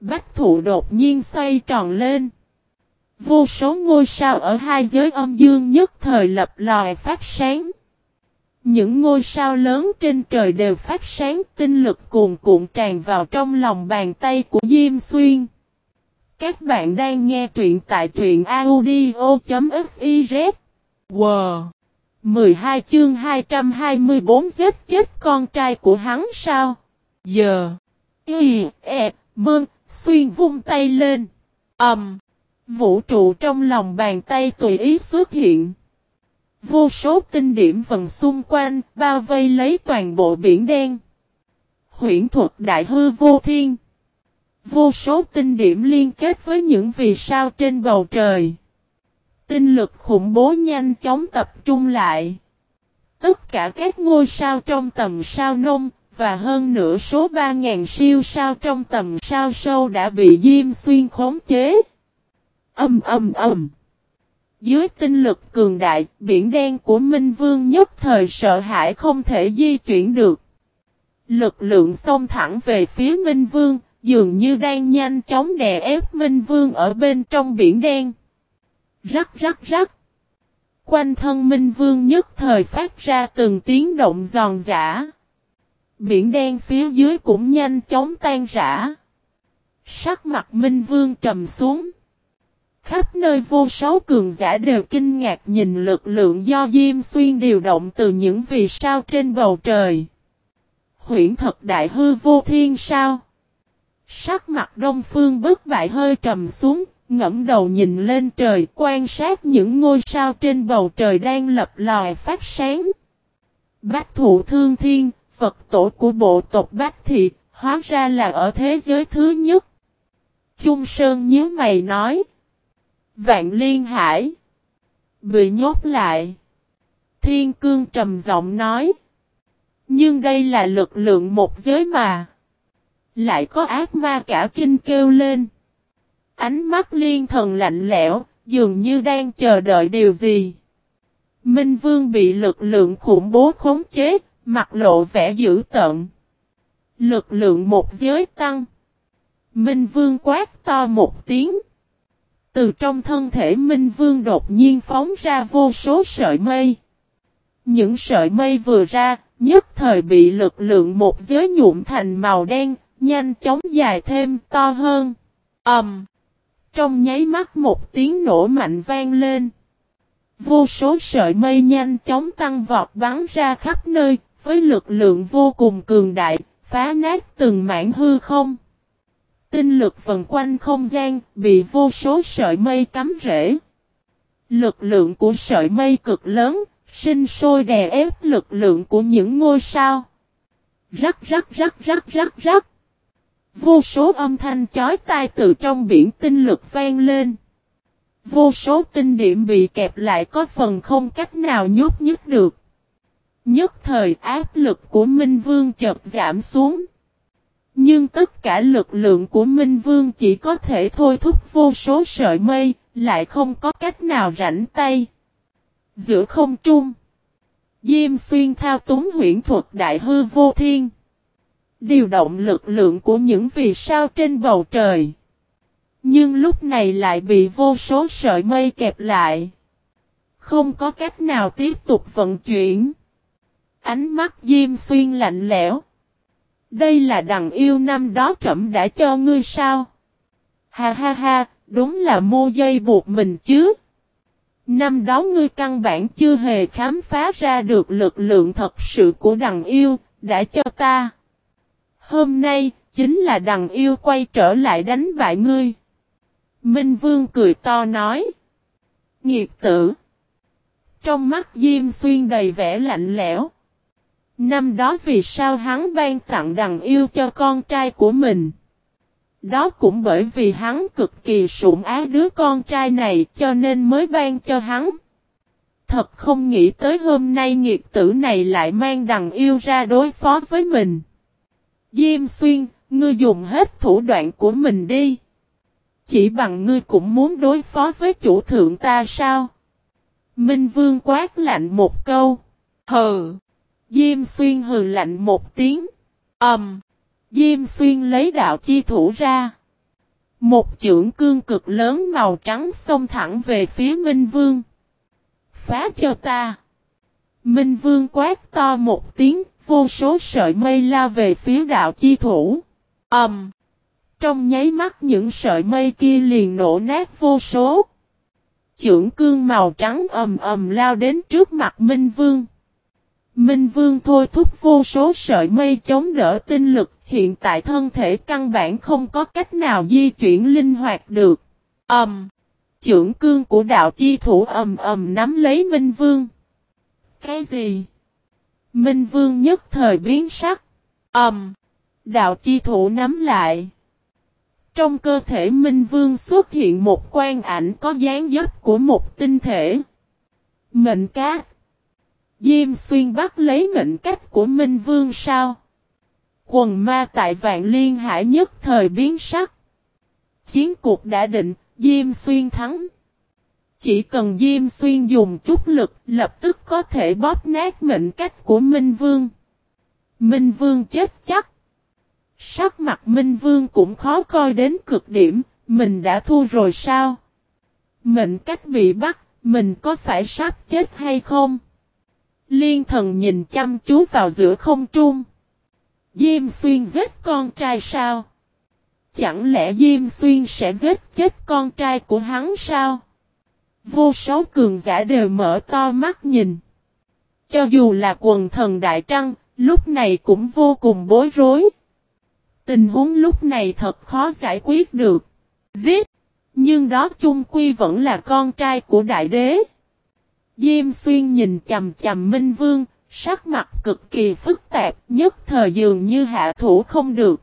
Um, bách thụ đột nhiên xoay tròn lên. Vô số ngôi sao ở hai giới âm dương nhất thời lập lòi phát sáng. Những ngôi sao lớn trên trời đều phát sáng tinh lực cuồn cuộn tràn vào trong lòng bàn tay của Diêm Xuyên. Các bạn đang nghe truyện tại truyện audio.fiz. Wow! 12 chương 224 giết chết con trai của hắn sao? Giờ. Y, E, Mơn, Xuyên vung tay lên. Ẩm. Um, vũ trụ trong lòng bàn tay tùy ý xuất hiện. Vô số tinh điểm vần xung quanh, bao vây lấy toàn bộ biển đen. Huyển thuật đại hư vô thiên. Vô số tinh điểm liên kết với những vì sao trên bầu trời. Tinh lực khủng bố nhanh chóng tập trung lại. Tất cả các ngôi sao trong tầm sao nông, và hơn nửa số 3.000 siêu sao trong tầm sao sâu đã bị Diêm Xuyên khống chế. Âm âm âm. Dưới tinh lực cường đại, biển đen của Minh Vương nhất thời sợ hãi không thể di chuyển được. Lực lượng xông thẳng về phía Minh Vương, dường như đang nhanh chóng đè ép Minh Vương ở bên trong biển đen. Rắc rắc rắc. Quanh thân Minh Vương nhất thời phát ra từng tiếng động giòn giả. Biển đen phía dưới cũng nhanh chóng tan rã. Sắc mặt Minh Vương trầm xuống. Khắp nơi vô số cường giả đều kinh ngạc nhìn lực lượng do Diêm Xuyên điều động từ những vì sao trên bầu trời. Huyển thật đại hư vô thiên sao? Sắc mặt đông phương bất bại hơi trầm xuống, ngẫm đầu nhìn lên trời quan sát những ngôi sao trên bầu trời đang lập lòi phát sáng. Bách thụ thương thiên, Phật tổ của bộ tộc Bách Thị, hóa ra là ở thế giới thứ nhất. Trung Sơn nhớ mày nói. Vạn Liên Hải. Bị nhốt lại. Thiên Cương trầm giọng nói. Nhưng đây là lực lượng một giới mà. Lại có ác ma cả kinh kêu lên. Ánh mắt liên thần lạnh lẽo, dường như đang chờ đợi điều gì. Minh Vương bị lực lượng khủng bố khống chế, mặt lộ vẻ dữ tợn. Lực lượng một giới tăng. Minh Vương quát to một tiếng. Từ trong thân thể Minh Vương đột nhiên phóng ra vô số sợi mây. Những sợi mây vừa ra, nhất thời bị lực lượng một giới nhuộm thành màu đen, nhanh chóng dài thêm to hơn. ầm, Um, trong nháy mắt một tiếng nổ mạnh vang lên. Vô số sợi mây nhanh chóng tăng vọt bắn ra khắp nơi, với lực lượng vô cùng cường đại, phá nát từng mảng hư không. Tinh lực vần quanh không gian, bị vô số sợi mây cắm rễ. Lực lượng của sợi mây cực lớn, sinh sôi đè ép lực lượng của những ngôi sao. Rắc rắc rắc rắc rắc rắc. Vô số âm thanh chói tai từ trong biển tinh lực vang lên. Vô số tinh điểm bị kẹp lại có phần không cách nào nhúc nhích được. Nhất thời áp lực của Minh Vương chợt giảm xuống. Nhưng tất cả lực lượng của Minh Vương chỉ có thể thôi thúc vô số sợi mây, lại không có cách nào rảnh tay. Giữa không trung, Diêm xuyên thao túng huyễn thuật đại hư vô thiên. Điều động lực lượng của những vì sao trên bầu trời. Nhưng lúc này lại bị vô số sợi mây kẹp lại. Không có cách nào tiếp tục vận chuyển. Ánh mắt Diêm Xuyên lạnh lẽo. Đây là đằng yêu năm đó trẫm đã cho ngươi sao? Ha ha ha, đúng là mô dây buộc mình chứ. Năm đó ngươi căn bản chưa hề khám phá ra được lực lượng thật sự của đằng yêu, đã cho ta. Hôm nay, chính là đằng yêu quay trở lại đánh bại ngươi. Minh Vương cười to nói. Nghiệt tử. Trong mắt Diêm Xuyên đầy vẻ lạnh lẽo. Năm đó vì sao hắn ban tặng đằng yêu cho con trai của mình. Đó cũng bởi vì hắn cực kỳ sủng ái đứa con trai này cho nên mới ban cho hắn. Thật không nghĩ tới hôm nay nghiệt tử này lại mang đằng yêu ra đối phó với mình. Diêm xuyên, ngươi dùng hết thủ đoạn của mình đi. Chỉ bằng ngươi cũng muốn đối phó với chủ thượng ta sao? Minh Vương quát lạnh một câu. Hờ! Diêm xuyên hừ lạnh một tiếng. Ẩm. Um. Diêm xuyên lấy đạo chi thủ ra. Một chưởng cương cực lớn màu trắng xông thẳng về phía Minh Vương. Phá cho ta. Minh Vương quát to một tiếng, vô số sợi mây lao về phía đạo chi thủ. Ẩm. Um. Trong nháy mắt những sợi mây kia liền nổ nát vô số. Chưởng cương màu trắng ầm ầm lao đến trước mặt Minh Vương. Minh Vương thôi thúc vô số sợi mây chống đỡ tinh lực, hiện tại thân thể căn bản không có cách nào di chuyển linh hoạt được. Ầm. Um, Chưởng cương của đạo chi thủ ầm ầm nắm lấy Minh Vương. Cái gì? Minh Vương nhất thời biến sắc. Ầm. Um, đạo chi thủ nắm lại. Trong cơ thể Minh Vương xuất hiện một quan ảnh có dáng dấp của một tinh thể. Mệnh cát. Diêm xuyên bắt lấy mệnh cách của Minh Vương sao? Quần ma tại vạn liên hải nhất thời biến sắc. Chiến cuộc đã định, Diêm xuyên thắng. Chỉ cần Diêm xuyên dùng chút lực, lập tức có thể bóp nát mệnh cách của Minh Vương. Minh Vương chết chắc. Sắc mặt Minh Vương cũng khó coi đến cực điểm, mình đã thua rồi sao? Mệnh cách bị bắt, mình có phải sắp chết hay không? Liên thần nhìn chăm chú vào giữa không trung. Diêm xuyên giết con trai sao? Chẳng lẽ Diêm xuyên sẽ giết chết con trai của hắn sao? Vô số cường giả đều mở to mắt nhìn. Cho dù là quần thần Đại Trăng, lúc này cũng vô cùng bối rối. Tình huống lúc này thật khó giải quyết được. Giết! Nhưng đó chung quy vẫn là con trai của đại đế. Diêm xuyên nhìn chầm chầm Minh Vương, sắc mặt cực kỳ phức tạp, nhất thời dường như hạ thủ không được.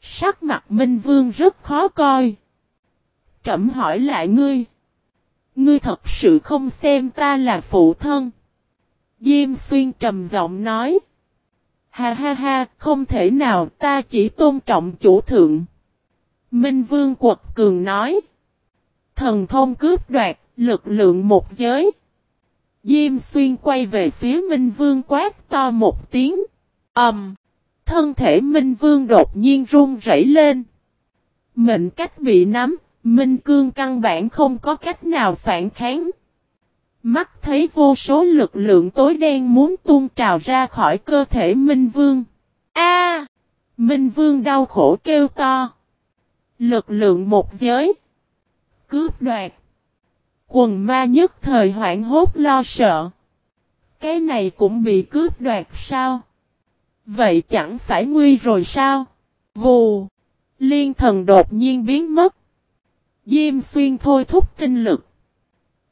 Sắc mặt Minh Vương rất khó coi. Trẩm hỏi lại ngươi. Ngươi thật sự không xem ta là phụ thân. Diêm xuyên trầm giọng nói. Ha ha ha, không thể nào, ta chỉ tôn trọng chủ thượng. Minh Vương quật cường nói. Thần thông cướp đoạt, lực lượng một giới. Diêm xuyên quay về phía Minh Vương quát to một tiếng. Ẩm. Um, thân thể Minh Vương đột nhiên run rẩy lên. Mệnh cách bị nắm, Minh Cương căn bản không có cách nào phản kháng. Mắt thấy vô số lực lượng tối đen muốn tuôn trào ra khỏi cơ thể Minh Vương. A! Minh Vương đau khổ kêu to. Lực lượng một giới. Cướp đoạt. Quần ma nhất thời hoảng hốt lo sợ. Cái này cũng bị cướp đoạt sao? Vậy chẳng phải nguy rồi sao? Vù! Liên thần đột nhiên biến mất. Diêm xuyên thôi thúc tinh lực.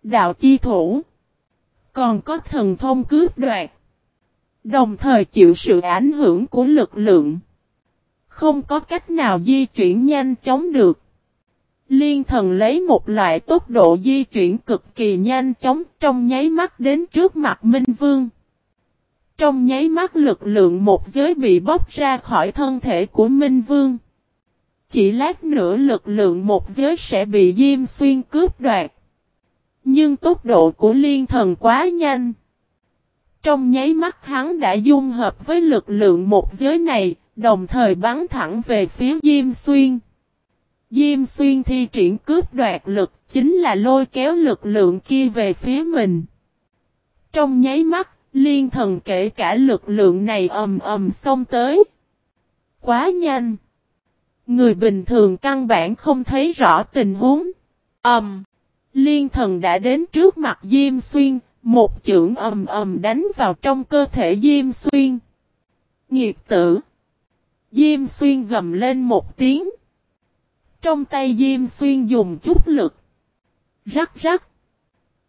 Đạo chi thủ. Còn có thần thông cướp đoạt. Đồng thời chịu sự ảnh hưởng của lực lượng. Không có cách nào di chuyển nhanh chóng được. Liên thần lấy một loại tốc độ di chuyển cực kỳ nhanh chóng trong nháy mắt đến trước mặt Minh Vương. Trong nháy mắt lực lượng một giới bị bóc ra khỏi thân thể của Minh Vương. Chỉ lát nữa lực lượng một giới sẽ bị Diêm Xuyên cướp đoạt. Nhưng tốc độ của liên thần quá nhanh. Trong nháy mắt hắn đã dung hợp với lực lượng một giới này, đồng thời bắn thẳng về phía Diêm Xuyên. Diêm Xuyên thi triển cướp đoạt lực chính là lôi kéo lực lượng kia về phía mình. Trong nháy mắt, liên thần kể cả lực lượng này ầm ầm xông tới. Quá nhanh. Người bình thường căn bản không thấy rõ tình huống. Ầm. liên thần đã đến trước mặt Diêm Xuyên, một chưởng ầm ầm đánh vào trong cơ thể Diêm Xuyên. Nghiệt tử. Diêm Xuyên gầm lên một tiếng. Trong tay Diêm Xuyên dùng chút lực. Rắc rắc.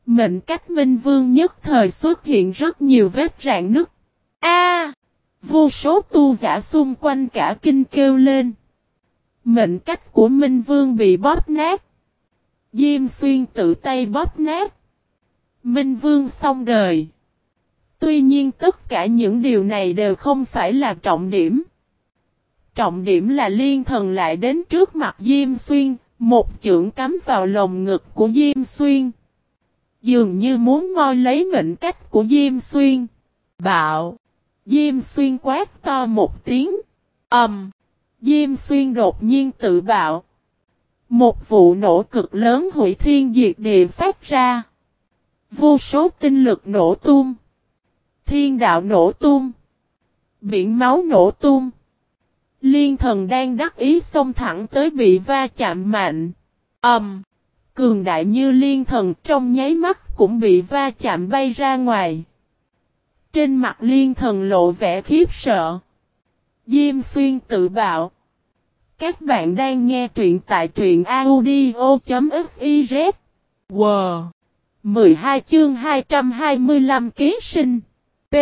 Mệnh cách Minh Vương nhất thời xuất hiện rất nhiều vết rạn nứt. A! vô số tu giả xung quanh cả kinh kêu lên. Mệnh cách của Minh Vương bị bóp nát. Diêm Xuyên tự tay bóp nát. Minh Vương xong đời. Tuy nhiên tất cả những điều này đều không phải là trọng điểm. Trọng điểm là liên thần lại đến trước mặt Diêm Xuyên, một chưởng cắm vào lồng ngực của Diêm Xuyên. Dường như muốn moi lấy mệnh cách của Diêm Xuyên. Bạo! Diêm Xuyên quát to một tiếng. âm Um, Diêm Xuyên đột nhiên tự bạo. Một vụ nổ cực lớn hủy thiên diệt địa phát ra. Vô số tinh lực nổ tung. Thiên đạo nổ tung. Biển máu nổ tung. Liên thần đang đắc ý xông thẳng tới bị va chạm mạnh. ầm! Um, cường đại như liên thần trong nháy mắt cũng bị va chạm bay ra ngoài. Trên mặt liên thần lộ vẻ khiếp sợ. Diêm xuyên tự bạo. Các bạn đang nghe truyện tại truyện audio.fiz. Wow! 12 chương 225 ký sinh. P.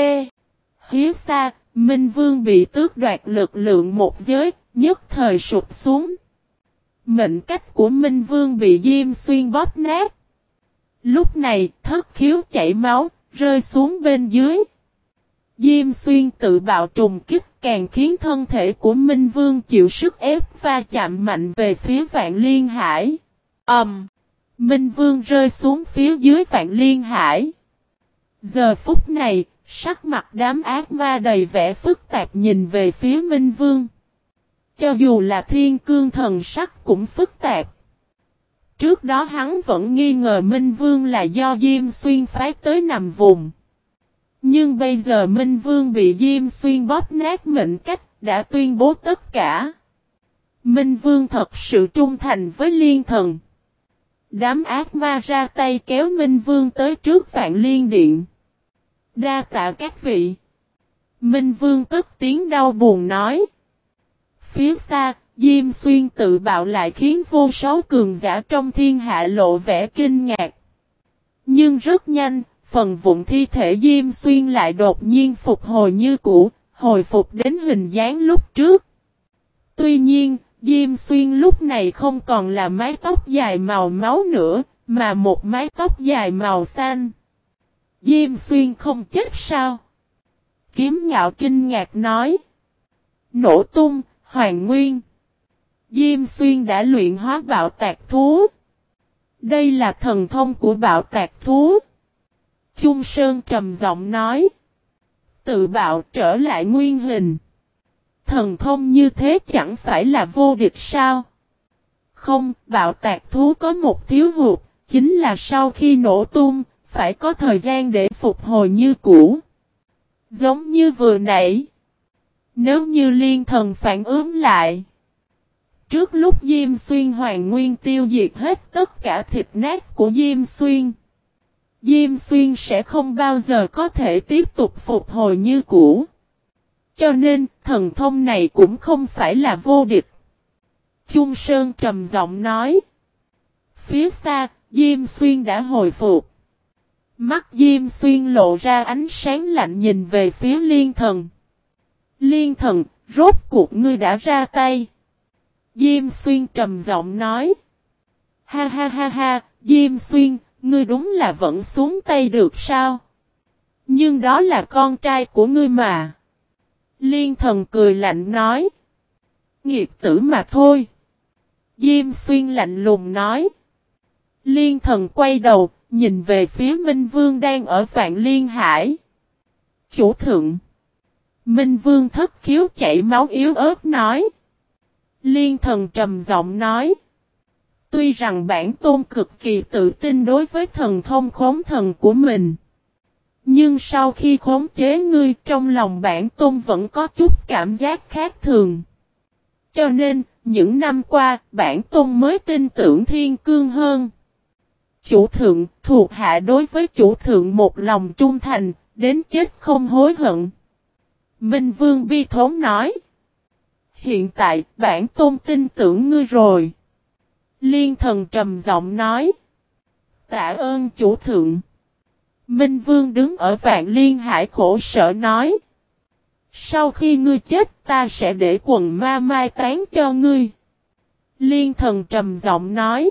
Hiếu xa, Minh Vương bị tước đoạt lực lượng một giới, nhất thời sụp xuống. Mệnh cách của Minh Vương bị Diêm Xuyên bóp nát. Lúc này, thất khiếu chảy máu, rơi xuống bên dưới. Diêm Xuyên tự bạo trùng kích càng khiến thân thể của Minh Vương chịu sức ép va chạm mạnh về phía Vạn Liên Hải. Ầm! Um, Minh Vương rơi xuống phía dưới Vạn Liên Hải. Giờ phút này, sắc mặt đám ác ma đầy vẻ phức tạp nhìn về phía Minh Vương. Cho dù là thiên cương thần sắc cũng phức tạp. Trước đó hắn vẫn nghi ngờ Minh Vương là do Diêm Xuyên phái tới nằm vùng. Nhưng bây giờ Minh Vương bị Diêm Xuyên bóp nát mệnh cách, đã tuyên bố tất cả. Minh Vương thật sự trung thành với liên thần. Đám ác ma ra tay kéo Minh Vương tới trước Vạn Liên Điện. Đa tạ các vị. Minh Vương cất tiếng đau buồn nói. Phía xa, Diêm Xuyên tự bạo lại khiến vô số cường giả trong thiên hạ lộ vẻ kinh ngạc. Nhưng rất nhanh, phần vụn thi thể Diêm Xuyên lại đột nhiên phục hồi như cũ, hồi phục đến hình dáng lúc trước. Tuy nhiên, Diêm Xuyên lúc này không còn là mái tóc dài màu máu nữa, mà một mái tóc dài màu xanh. Diêm Xuyên không chết sao? Kiếm ngạo kinh ngạc nói. Nổ tung, Hoàng Nguyên. Diêm Xuyên đã luyện hóa bạo tạc thú. Đây là thần thông của bạo tạc thú. Trung Sơn trầm giọng nói. Tự bạo trở lại nguyên hình. Thần thông như thế chẳng phải là vô địch sao? Không, bạo tạc thú có một thiếu hụt, chính là sau khi nổ tung, phải có thời gian để phục hồi như cũ. Giống như vừa nãy. Nếu như liên thần phản ứng lại. Trước lúc Diêm Xuyên Hoàng Nguyên tiêu diệt hết tất cả thịt nát của Diêm Xuyên. Diêm Xuyên sẽ không bao giờ có thể tiếp tục phục hồi như cũ. Cho nên, thần thông này cũng không phải là vô địch. Trung Sơn trầm giọng nói. Phía xa, Diêm Xuyên đã hồi phục. Mắt Diêm Xuyên lộ ra ánh sáng lạnh nhìn về phía liên thần. Liên thần, rốt cuộc ngươi đã ra tay. Diêm Xuyên trầm giọng nói. Ha ha ha ha, Diêm Xuyên, ngươi đúng là vẫn xuống tay được sao? Nhưng đó là con trai của ngươi mà. Liên thần cười lạnh nói. Nghiệt tử mà thôi. Diêm Xuyên lạnh lùng nói. Liên thần quay đầu, nhìn về phía Minh Vương đang ở Vạn Liên Hải. Chủ thượng. Minh Vương thất khiếu chảy máu yếu ớt nói. Liên thần trầm giọng nói. Tuy rằng bản tôn cực kỳ tự tin đối với thần thông khống thần của mình. Nhưng sau khi khống chế ngươi trong lòng bản tôn vẫn có chút cảm giác khác thường. Cho nên, những năm qua, bản tôn mới tin tưởng thiên cương hơn. Chủ thượng, thuộc hạ đối với chủ thượng một lòng trung thành, đến chết không hối hận. Minh Vương Bi Thốn nói. Hiện tại, bản tôn tin tưởng ngươi rồi. Liên thần trầm giọng nói. Tạ ơn chủ thượng. Minh Vương đứng ở vạn liên hải khổ sở nói. Sau khi ngươi chết ta sẽ để quần ma mai tán cho ngươi. Liên thần trầm giọng nói.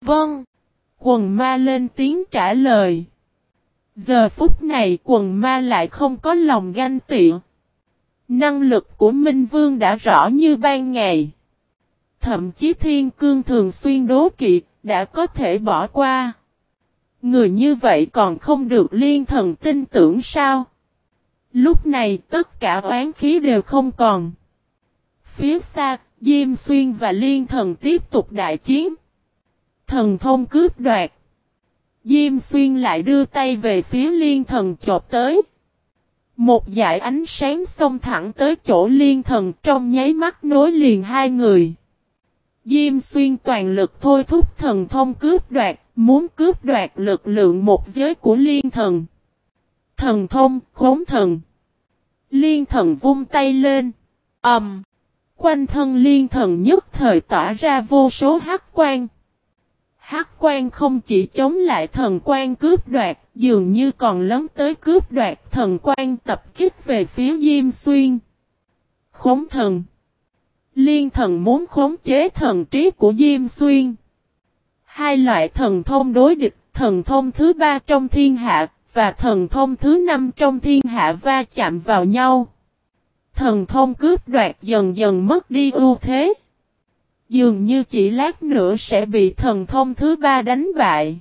Vâng. Quần ma lên tiếng trả lời. Giờ phút này quần ma lại không có lòng ganh tị. Năng lực của Minh Vương đã rõ như ban ngày. Thậm chí thiên cương thường xuyên đố kỵ, đã có thể bỏ qua. Người như vậy còn không được liên thần tin tưởng sao? Lúc này tất cả oán khí đều không còn. Phía xa, Diêm Xuyên và Liên thần tiếp tục đại chiến. Thần thông cướp đoạt. Diêm Xuyên lại đưa tay về phía Liên thần chộp tới. Một dải ánh sáng xông thẳng tới chỗ Liên thần trong nháy mắt nối liền hai người. Diêm Xuyên toàn lực thôi thúc thần thông cướp đoạt, muốn cướp đoạt lực lượng một giới của liên thần. Thần thông, khốn thần. Liên thần vung tay lên. ầm, um, Quanh thân liên thần nhất thời tỏa ra vô số hắc quan. Hắc quan không chỉ chống lại thần quan cướp đoạt, dường như còn lấn tới cướp đoạt thần quan tập kích về phía Diêm Xuyên. Khốn thần. Liên thần muốn khống chế thần trí của Diêm Xuyên. Hai loại thần thông đối địch, thần thông thứ ba trong thiên hạ, và thần thông thứ năm trong thiên hạ va chạm vào nhau. Thần thông cướp đoạt dần dần mất đi ưu thế. Dường như chỉ lát nữa sẽ bị thần thông thứ ba đánh bại.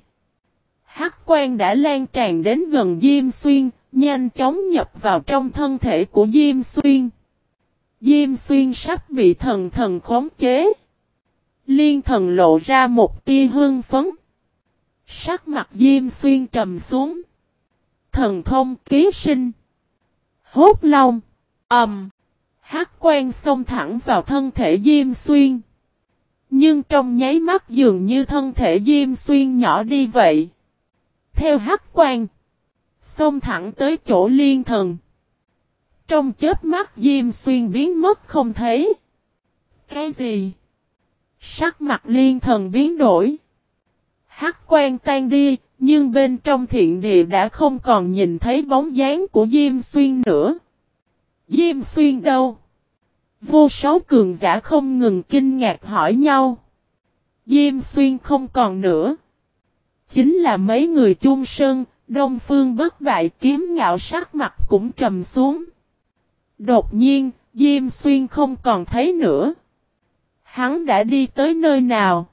Hắc quan đã lan tràn đến gần Diêm Xuyên, nhanh chóng nhập vào trong thân thể của Diêm Xuyên. Diêm xuyên sắp bị thần thần khống chế. Liên thần lộ ra một tia hương phấn. Sắc mặt Diêm xuyên trầm xuống. Thần thông ký sinh. Hốt long. Ẩm. Um, hát quan xông thẳng vào thân thể Diêm xuyên. Nhưng trong nháy mắt dường như thân thể Diêm xuyên nhỏ đi vậy. Theo hắc quan. Xông thẳng tới chỗ liên thần. Trong chết mắt Diêm Xuyên biến mất không thấy. Cái gì? Sắc mặt liên thần biến đổi. Hắc quan tan đi, nhưng bên trong thiện địa đã không còn nhìn thấy bóng dáng của Diêm Xuyên nữa. Diêm Xuyên đâu? Vô số cường giả không ngừng kinh ngạc hỏi nhau. Diêm Xuyên không còn nữa. Chính là mấy người chung sơn, Đông Phương bất bại kiếm ngạo sắc mặt cũng trầm xuống. Đột nhiên, Diêm Xuyên không còn thấy nữa. Hắn đã đi tới nơi nào?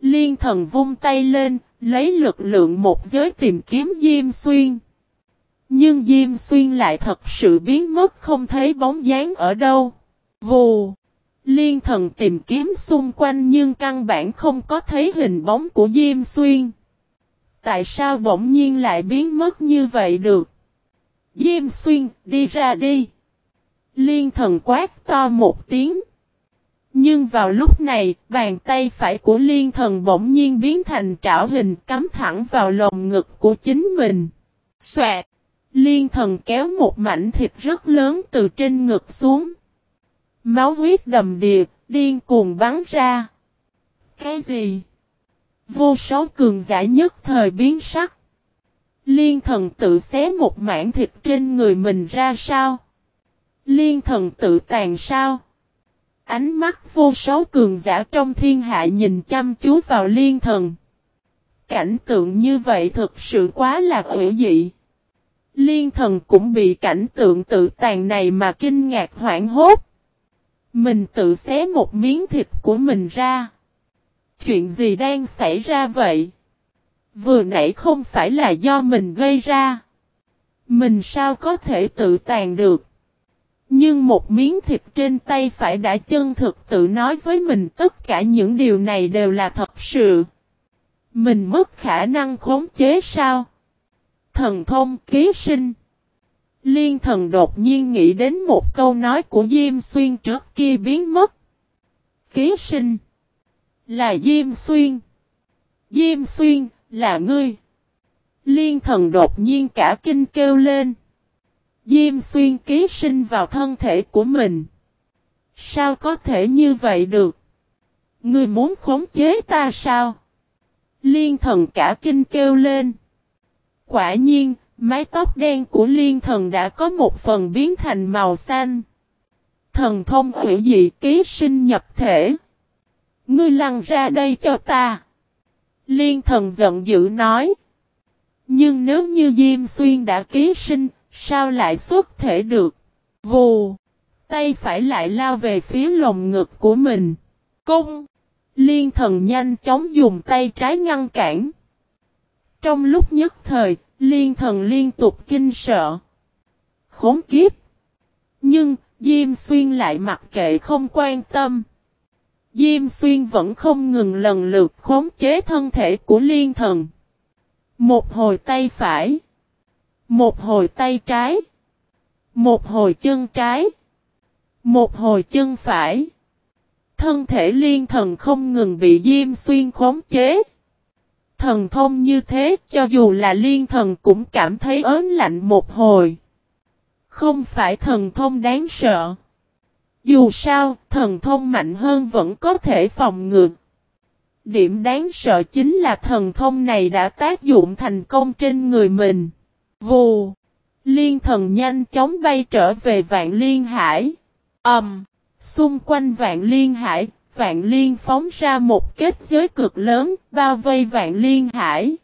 Liên thần vung tay lên, lấy lực lượng một giới tìm kiếm Diêm Xuyên. Nhưng Diêm Xuyên lại thật sự biến mất không thấy bóng dáng ở đâu. Vù! Liên thần tìm kiếm xung quanh nhưng căn bản không có thấy hình bóng của Diêm Xuyên. Tại sao bỗng nhiên lại biến mất như vậy được? Diêm Xuyên, đi ra đi! Liên thần quát to một tiếng. Nhưng vào lúc này, bàn tay phải của liên thần bỗng nhiên biến thành trảo hình cắm thẳng vào lồng ngực của chính mình. Xoẹt! Liên thần kéo một mảnh thịt rất lớn từ trên ngực xuống. Máu huyết đầm đìa, điên cuồng bắn ra. Cái gì? Vô số cường giả nhất thời biến sắc. Liên thần tự xé một mảng thịt trên người mình ra sao? Liên thần tự tàn sao? Ánh mắt vô số cường giả trong thiên hạ nhìn chăm chú vào liên thần. Cảnh tượng như vậy thực sự quá là ủy dị. Liên thần cũng bị cảnh tượng tự tàn này mà kinh ngạc hoảng hốt. Mình tự xé một miếng thịt của mình ra. Chuyện gì đang xảy ra vậy? Vừa nãy không phải là do mình gây ra. Mình sao có thể tự tàn được? Nhưng một miếng thịt trên tay phải đã chân thực tự nói với mình tất cả những điều này đều là thật sự. Mình mất khả năng khống chế sao? Thần thông ký sinh. Liên thần đột nhiên nghĩ đến một câu nói của Diêm Xuyên trước kia biến mất. Ký sinh. Là Diêm Xuyên. Diêm Xuyên, là ngươi. Liên thần đột nhiên cả kinh kêu lên. Diêm Xuyên ký sinh vào thân thể của mình. Sao có thể như vậy được? Ngươi muốn khống chế ta sao? Liên thần cả kinh kêu lên. Quả nhiên, mái tóc đen của liên thần đã có một phần biến thành màu xanh. Thần thông hữu dị ký sinh nhập thể. Ngươi lăn ra đây cho ta. Liên thần giận dữ nói. Nhưng nếu như Diêm Xuyên đã ký sinh, sao lại xuất thể được? Vù! Tay phải lại lao về phía lồng ngực của mình. Cung! Liên thần nhanh chóng dùng tay trái ngăn cản. Trong lúc nhất thời, liên thần liên tục kinh sợ. Khốn kiếp! Nhưng, Diêm Xuyên lại mặc kệ không quan tâm. Diêm Xuyên vẫn không ngừng lần lượt khống chế thân thể của liên thần. Một hồi tay phải. Một hồi tay trái. Một hồi chân trái. Một hồi chân phải. Thân thể liên thần không ngừng bị Diêm Xuyên khống chế. Thần thông như thế cho dù là liên thần cũng cảm thấy ớn lạnh một hồi. Không phải thần thông đáng sợ. Dù sao, thần thông mạnh hơn vẫn có thể phòng ngược. Điểm đáng sợ chính là thần thông này đã tác dụng thành công trên người mình. Vù! Liên thần nhanh chóng bay trở về vạn liên hải. Ẩm! Um, xung quanh vạn liên hải, vạn liên phóng ra một kết giới cực lớn, bao vây vạn liên hải.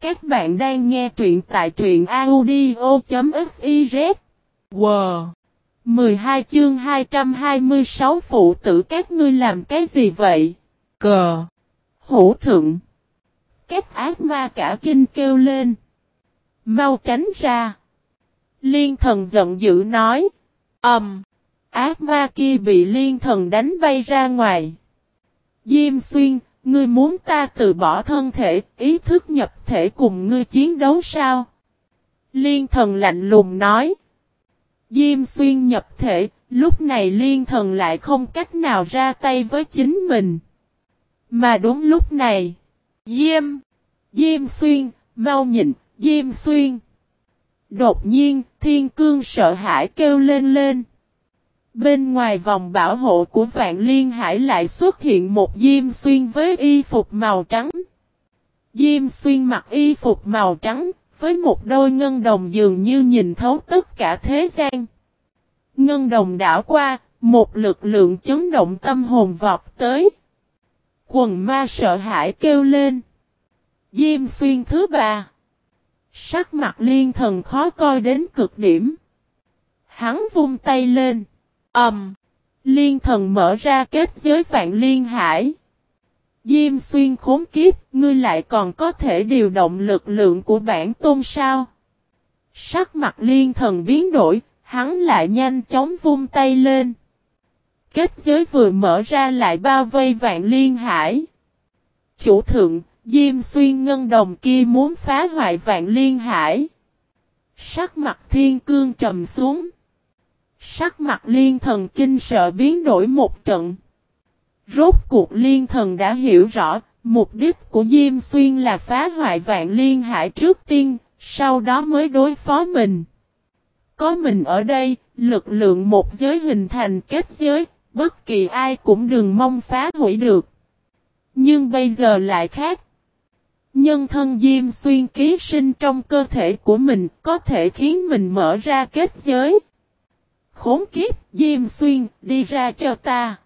Các bạn đang nghe truyện tại truyện audio.fiz. Wow! 12 chương 226 phụ tử các ngươi làm cái gì vậy? Cờ. Hữu thượng. Các ác ma cả kinh kêu lên. Mau tránh ra. Liên thần giận dữ nói. Âm! Um, ác ma kia bị liên thần đánh bay ra ngoài. Diêm xuyên, ngươi muốn ta từ bỏ thân thể, ý thức nhập thể cùng ngươi chiến đấu sao? Liên thần lạnh lùng nói. Diêm xuyên nhập thể, lúc này liên thần lại không cách nào ra tay với chính mình. Mà đúng lúc này, Diêm, Diêm xuyên, mau nhìn, Diêm xuyên. Đột nhiên, thiên cương sợ hãi kêu lên lên. Bên ngoài vòng bảo hộ của vạn liên hải lại xuất hiện một Diêm xuyên với y phục màu trắng. Diêm xuyên mặc y phục màu trắng, với một đôi ngân đồng dường như nhìn thấu tất cả thế gian. Ngân đồng đảo qua, một lực lượng chấn động tâm hồn vọt tới. Quần ma sợ hãi kêu lên. Diêm xuyên thứ ba. Sắc mặt liên thần khó coi đến cực điểm. Hắn vung tay lên. Ẩm. Um, liên thần mở ra kết giới vạn liên hải. Diêm xuyên khốn kiếp, ngươi lại còn có thể điều động lực lượng của bản tôn sao? Sắc mặt liên thần biến đổi, hắn lại nhanh chóng vung tay lên. Kết giới vừa mở ra lại bao vây vạn liên hải. Chủ thượng, Diêm xuyên ngân đồng kia muốn phá hoại vạn liên hải. Sắc mặt thiên cương trầm xuống. Sắc mặt liên thần kinh sợ biến đổi một trận. Rốt cuộc liên thần đã hiểu rõ, mục đích của Diêm Xuyên là phá hoại vạn liên hải trước tiên, sau đó mới đối phó mình. Có mình ở đây, lực lượng một giới hình thành kết giới, bất kỳ ai cũng đừng mong phá hủy được. Nhưng bây giờ lại khác. Nhân thân Diêm Xuyên ký sinh trong cơ thể của mình có thể khiến mình mở ra kết giới. Khốn kiếp, Diêm Xuyên, đi ra cho ta.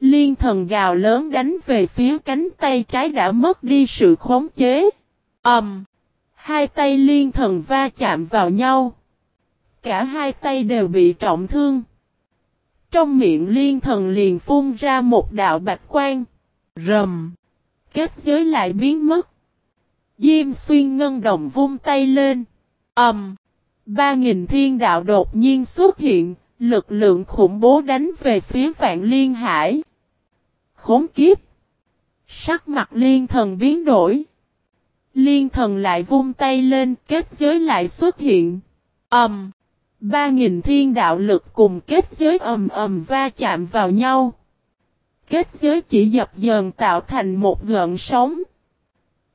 Liên thần gào lớn đánh về phía cánh tay trái đã mất đi sự khống chế. ầm, um, Hai tay liên thần va chạm vào nhau. Cả hai tay đều bị trọng thương. Trong miệng liên thần liền phun ra một đạo bạch quan. Rầm. Kết giới lại biến mất. Diêm xuyên ngân đồng vung tay lên. ầm. Um, ba nghìn thiên đạo đột nhiên xuất hiện. Lực lượng khủng bố đánh về phía vạn liên hải. Khốn kiếp. Sắc mặt liên thần biến đổi. Liên thần lại vung tay lên kết giới lại xuất hiện. Ẩm. Um, ba nghìn thiên đạo lực cùng kết giới ầm ầm va chạm vào nhau. Kết giới chỉ dập dờn tạo thành một gợn sóng.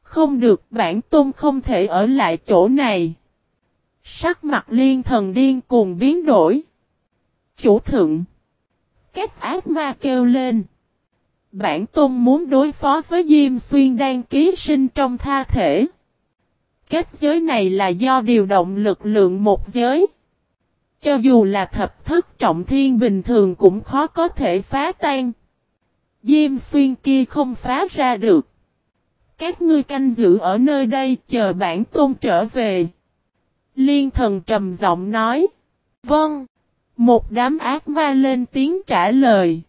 Không được bản tôn không thể ở lại chỗ này. Sắc mặt liên thần điên cuồng biến đổi. Chủ thượng. Các ác ma kêu lên. Bản tôn muốn đối phó với Diêm Xuyên đang ký sinh trong tha thể. Kết giới này là do điều động lực lượng một giới. Cho dù là thập thức trọng thiên bình thường cũng khó có thể phá tan. Diêm xuyên kia không phá ra được. Các ngươi canh giữ ở nơi đây, chờ bản tôn trở về. Liên thần trầm giọng nói. Vâng. Một đám ác ma lên tiếng trả lời.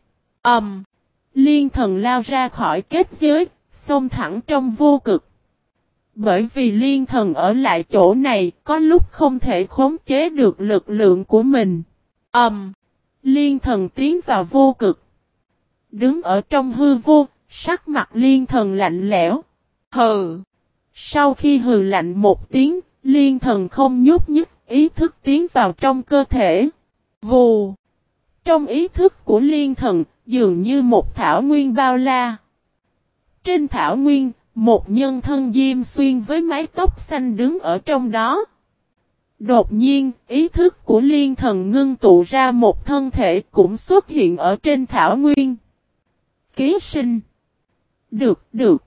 Ẩm. Um, liên thần lao ra khỏi kết giới, xông thẳng trong vô cực. Bởi vì liên thần ở lại chỗ này, có lúc không thể khống chế được lực lượng của mình. Ẩm. Um, liên thần tiến vào vô cực. Đứng ở trong hư vô, sắc mặt liên thần lạnh lẽo. Hừ. Sau khi hừ lạnh một tiếng, liên thần không nhúc nhích, ý thức tiến vào trong cơ thể. Vù. Trong ý thức của liên thần, dường như một thảo nguyên bao la. Trên thảo nguyên, một nhân thân diêm xuyên với mái tóc xanh đứng ở trong đó. Đột nhiên, ý thức của liên thần ngưng tụ ra một thân thể cũng xuất hiện ở trên thảo nguyên. Ký sinh. Được, được.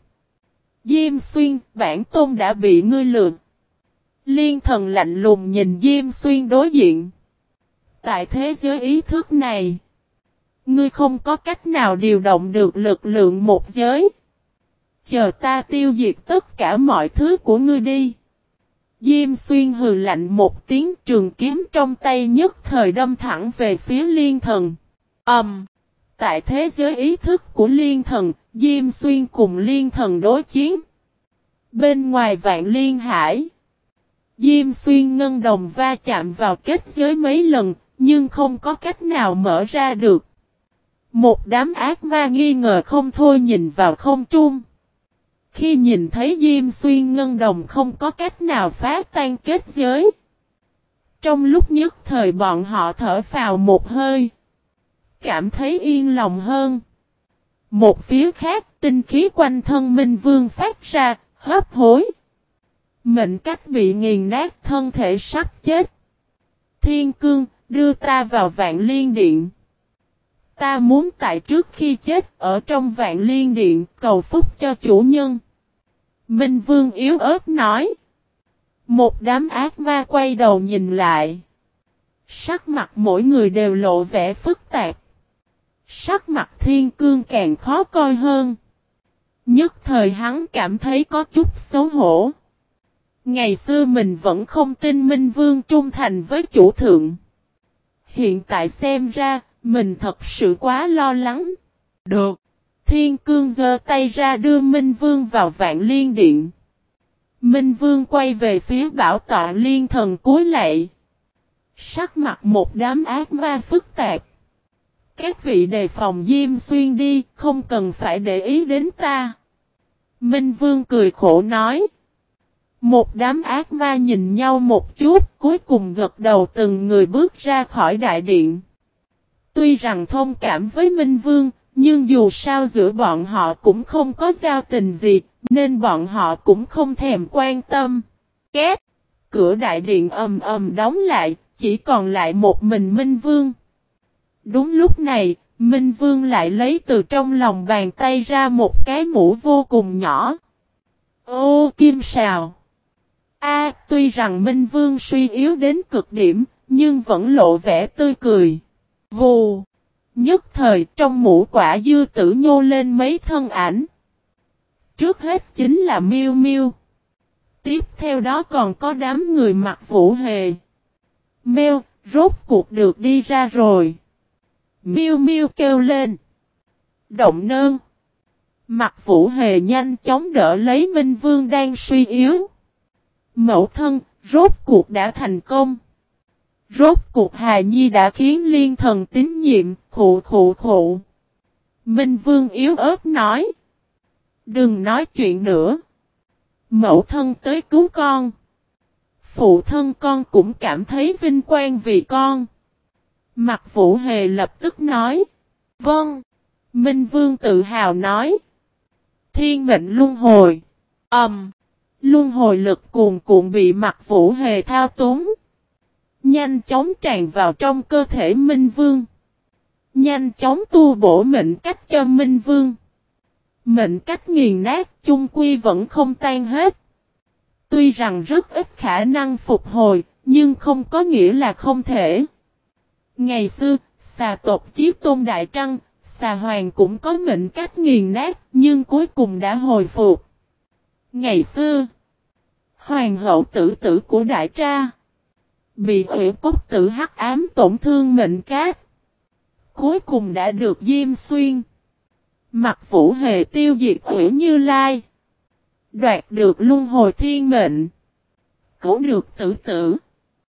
Diêm xuyên, bản tôn đã bị ngươi lượt. Liên thần lạnh lùng nhìn Diêm xuyên đối diện. Tại thế giới ý thức này, ngươi không có cách nào điều động được lực lượng một giới. Chờ ta tiêu diệt tất cả mọi thứ của ngươi đi. Diêm xuyên hừ lạnh một tiếng trường kiếm trong tay nhất thời đâm thẳng về phía liên thần. Âm! Um, tại thế giới ý thức của liên thần, Diêm xuyên cùng liên thần đối chiến. Bên ngoài vạn liên hải. Diêm xuyên ngân đồng va chạm vào kết giới mấy lần, nhưng không có cách nào mở ra được. Một đám ác ma nghi ngờ không thôi nhìn vào không trung. Khi nhìn thấy Diêm Xuyên Ngân Đồng không có cách nào phá tan kết giới. Trong lúc nhất thời bọn họ thở vào một hơi. Cảm thấy yên lòng hơn. Một phía khác tinh khí quanh thân Minh Vương phát ra, hấp hối. Mệnh cách bị nghiền nát thân thể sắp chết. Thiên cương, đưa ta vào vạn liên điện. Ta muốn tại trước khi chết ở trong vạn liên điện cầu phúc cho chủ nhân. Minh Vương yếu ớt nói. Một đám ác ma quay đầu nhìn lại. Sắc mặt mỗi người đều lộ vẻ phức tạp. Sắc mặt thiên cương càng khó coi hơn. Nhất thời hắn cảm thấy có chút xấu hổ. Ngày xưa mình vẫn không tin Minh Vương trung thành với chủ thượng. Hiện tại xem ra, mình thật sự quá lo lắng. Được. Thiên cương giơ tay ra đưa Minh Vương vào vạn liên điện. Minh Vương quay về phía bảo tọa liên thần cuối lạy. Sắc mặt một đám ác ma phức tạp. Các vị đề phòng Diêm Xuyên đi, không cần phải để ý đến ta. Minh Vương cười khổ nói. Một đám ác ma nhìn nhau một chút, cuối cùng gật đầu từng người bước ra khỏi đại điện. Tuy rằng thông cảm với Minh Vương, nhưng dù sao giữa bọn họ cũng không có giao tình gì, nên bọn họ cũng không thèm quan tâm. Két! Cửa đại điện ầm ầm đóng lại, chỉ còn lại một mình Minh Vương. Đúng lúc này, Minh Vương lại lấy từ trong lòng bàn tay ra một cái mũ vô cùng nhỏ. Ô kim sào! A, tuy rằng Minh Vương suy yếu đến cực điểm, nhưng vẫn lộ vẻ tươi cười. Vù! Nhất thời trong mũ quả dư tử nhô lên mấy thân ảnh. Trước hết chính là miêu miêu. Tiếp theo đó còn có đám người mặc vũ hề. Mèo, rốt cuộc được đi ra rồi. Miêu miêu kêu lên. Động nơn. Mặt vũ hề nhanh chóng đỡ lấy Minh Vương đang suy yếu. Mẫu thân, rốt cuộc đã thành công. Rốt cuộc hài nhi đã khiến liên thần tín nhiệm, khụ khụ khụ. Minh Vương yếu ớt nói. Đừng nói chuyện nữa. Mẫu thân tới cứu con. Phụ thân con cũng cảm thấy vinh quang vì con. Mặt vũ hề lập tức nói. Vâng. Minh Vương tự hào nói. Thiên mệnh luân hồi. Ẩm. Um, luân hồi lực cuồn cuộn bị mặt vũ hề thao túng. Nhanh chóng tràn vào trong cơ thể Minh Vương. Nhanh chóng tu bổ mệnh cách cho Minh Vương. Mệnh cách nghiền nát chung quy vẫn không tan hết. Tuy rằng rất ít khả năng phục hồi, nhưng không có nghĩa là không thể. Ngày xưa, xà tộc chiếc tôn đại trăng, xà hoàng cũng có mệnh cách nghiền nát, nhưng cuối cùng đã hồi phục. Ngày xưa, hoàng hậu tử tử của đại tra, bị hủy cốt tử hắc ám tổn thương mệnh cát. Cuối cùng đã được Diêm Xuyên. Mặt vũ hề tiêu diệt hủy như lai. Đoạt được luân hồi thiên mệnh. Cứu được tử tử.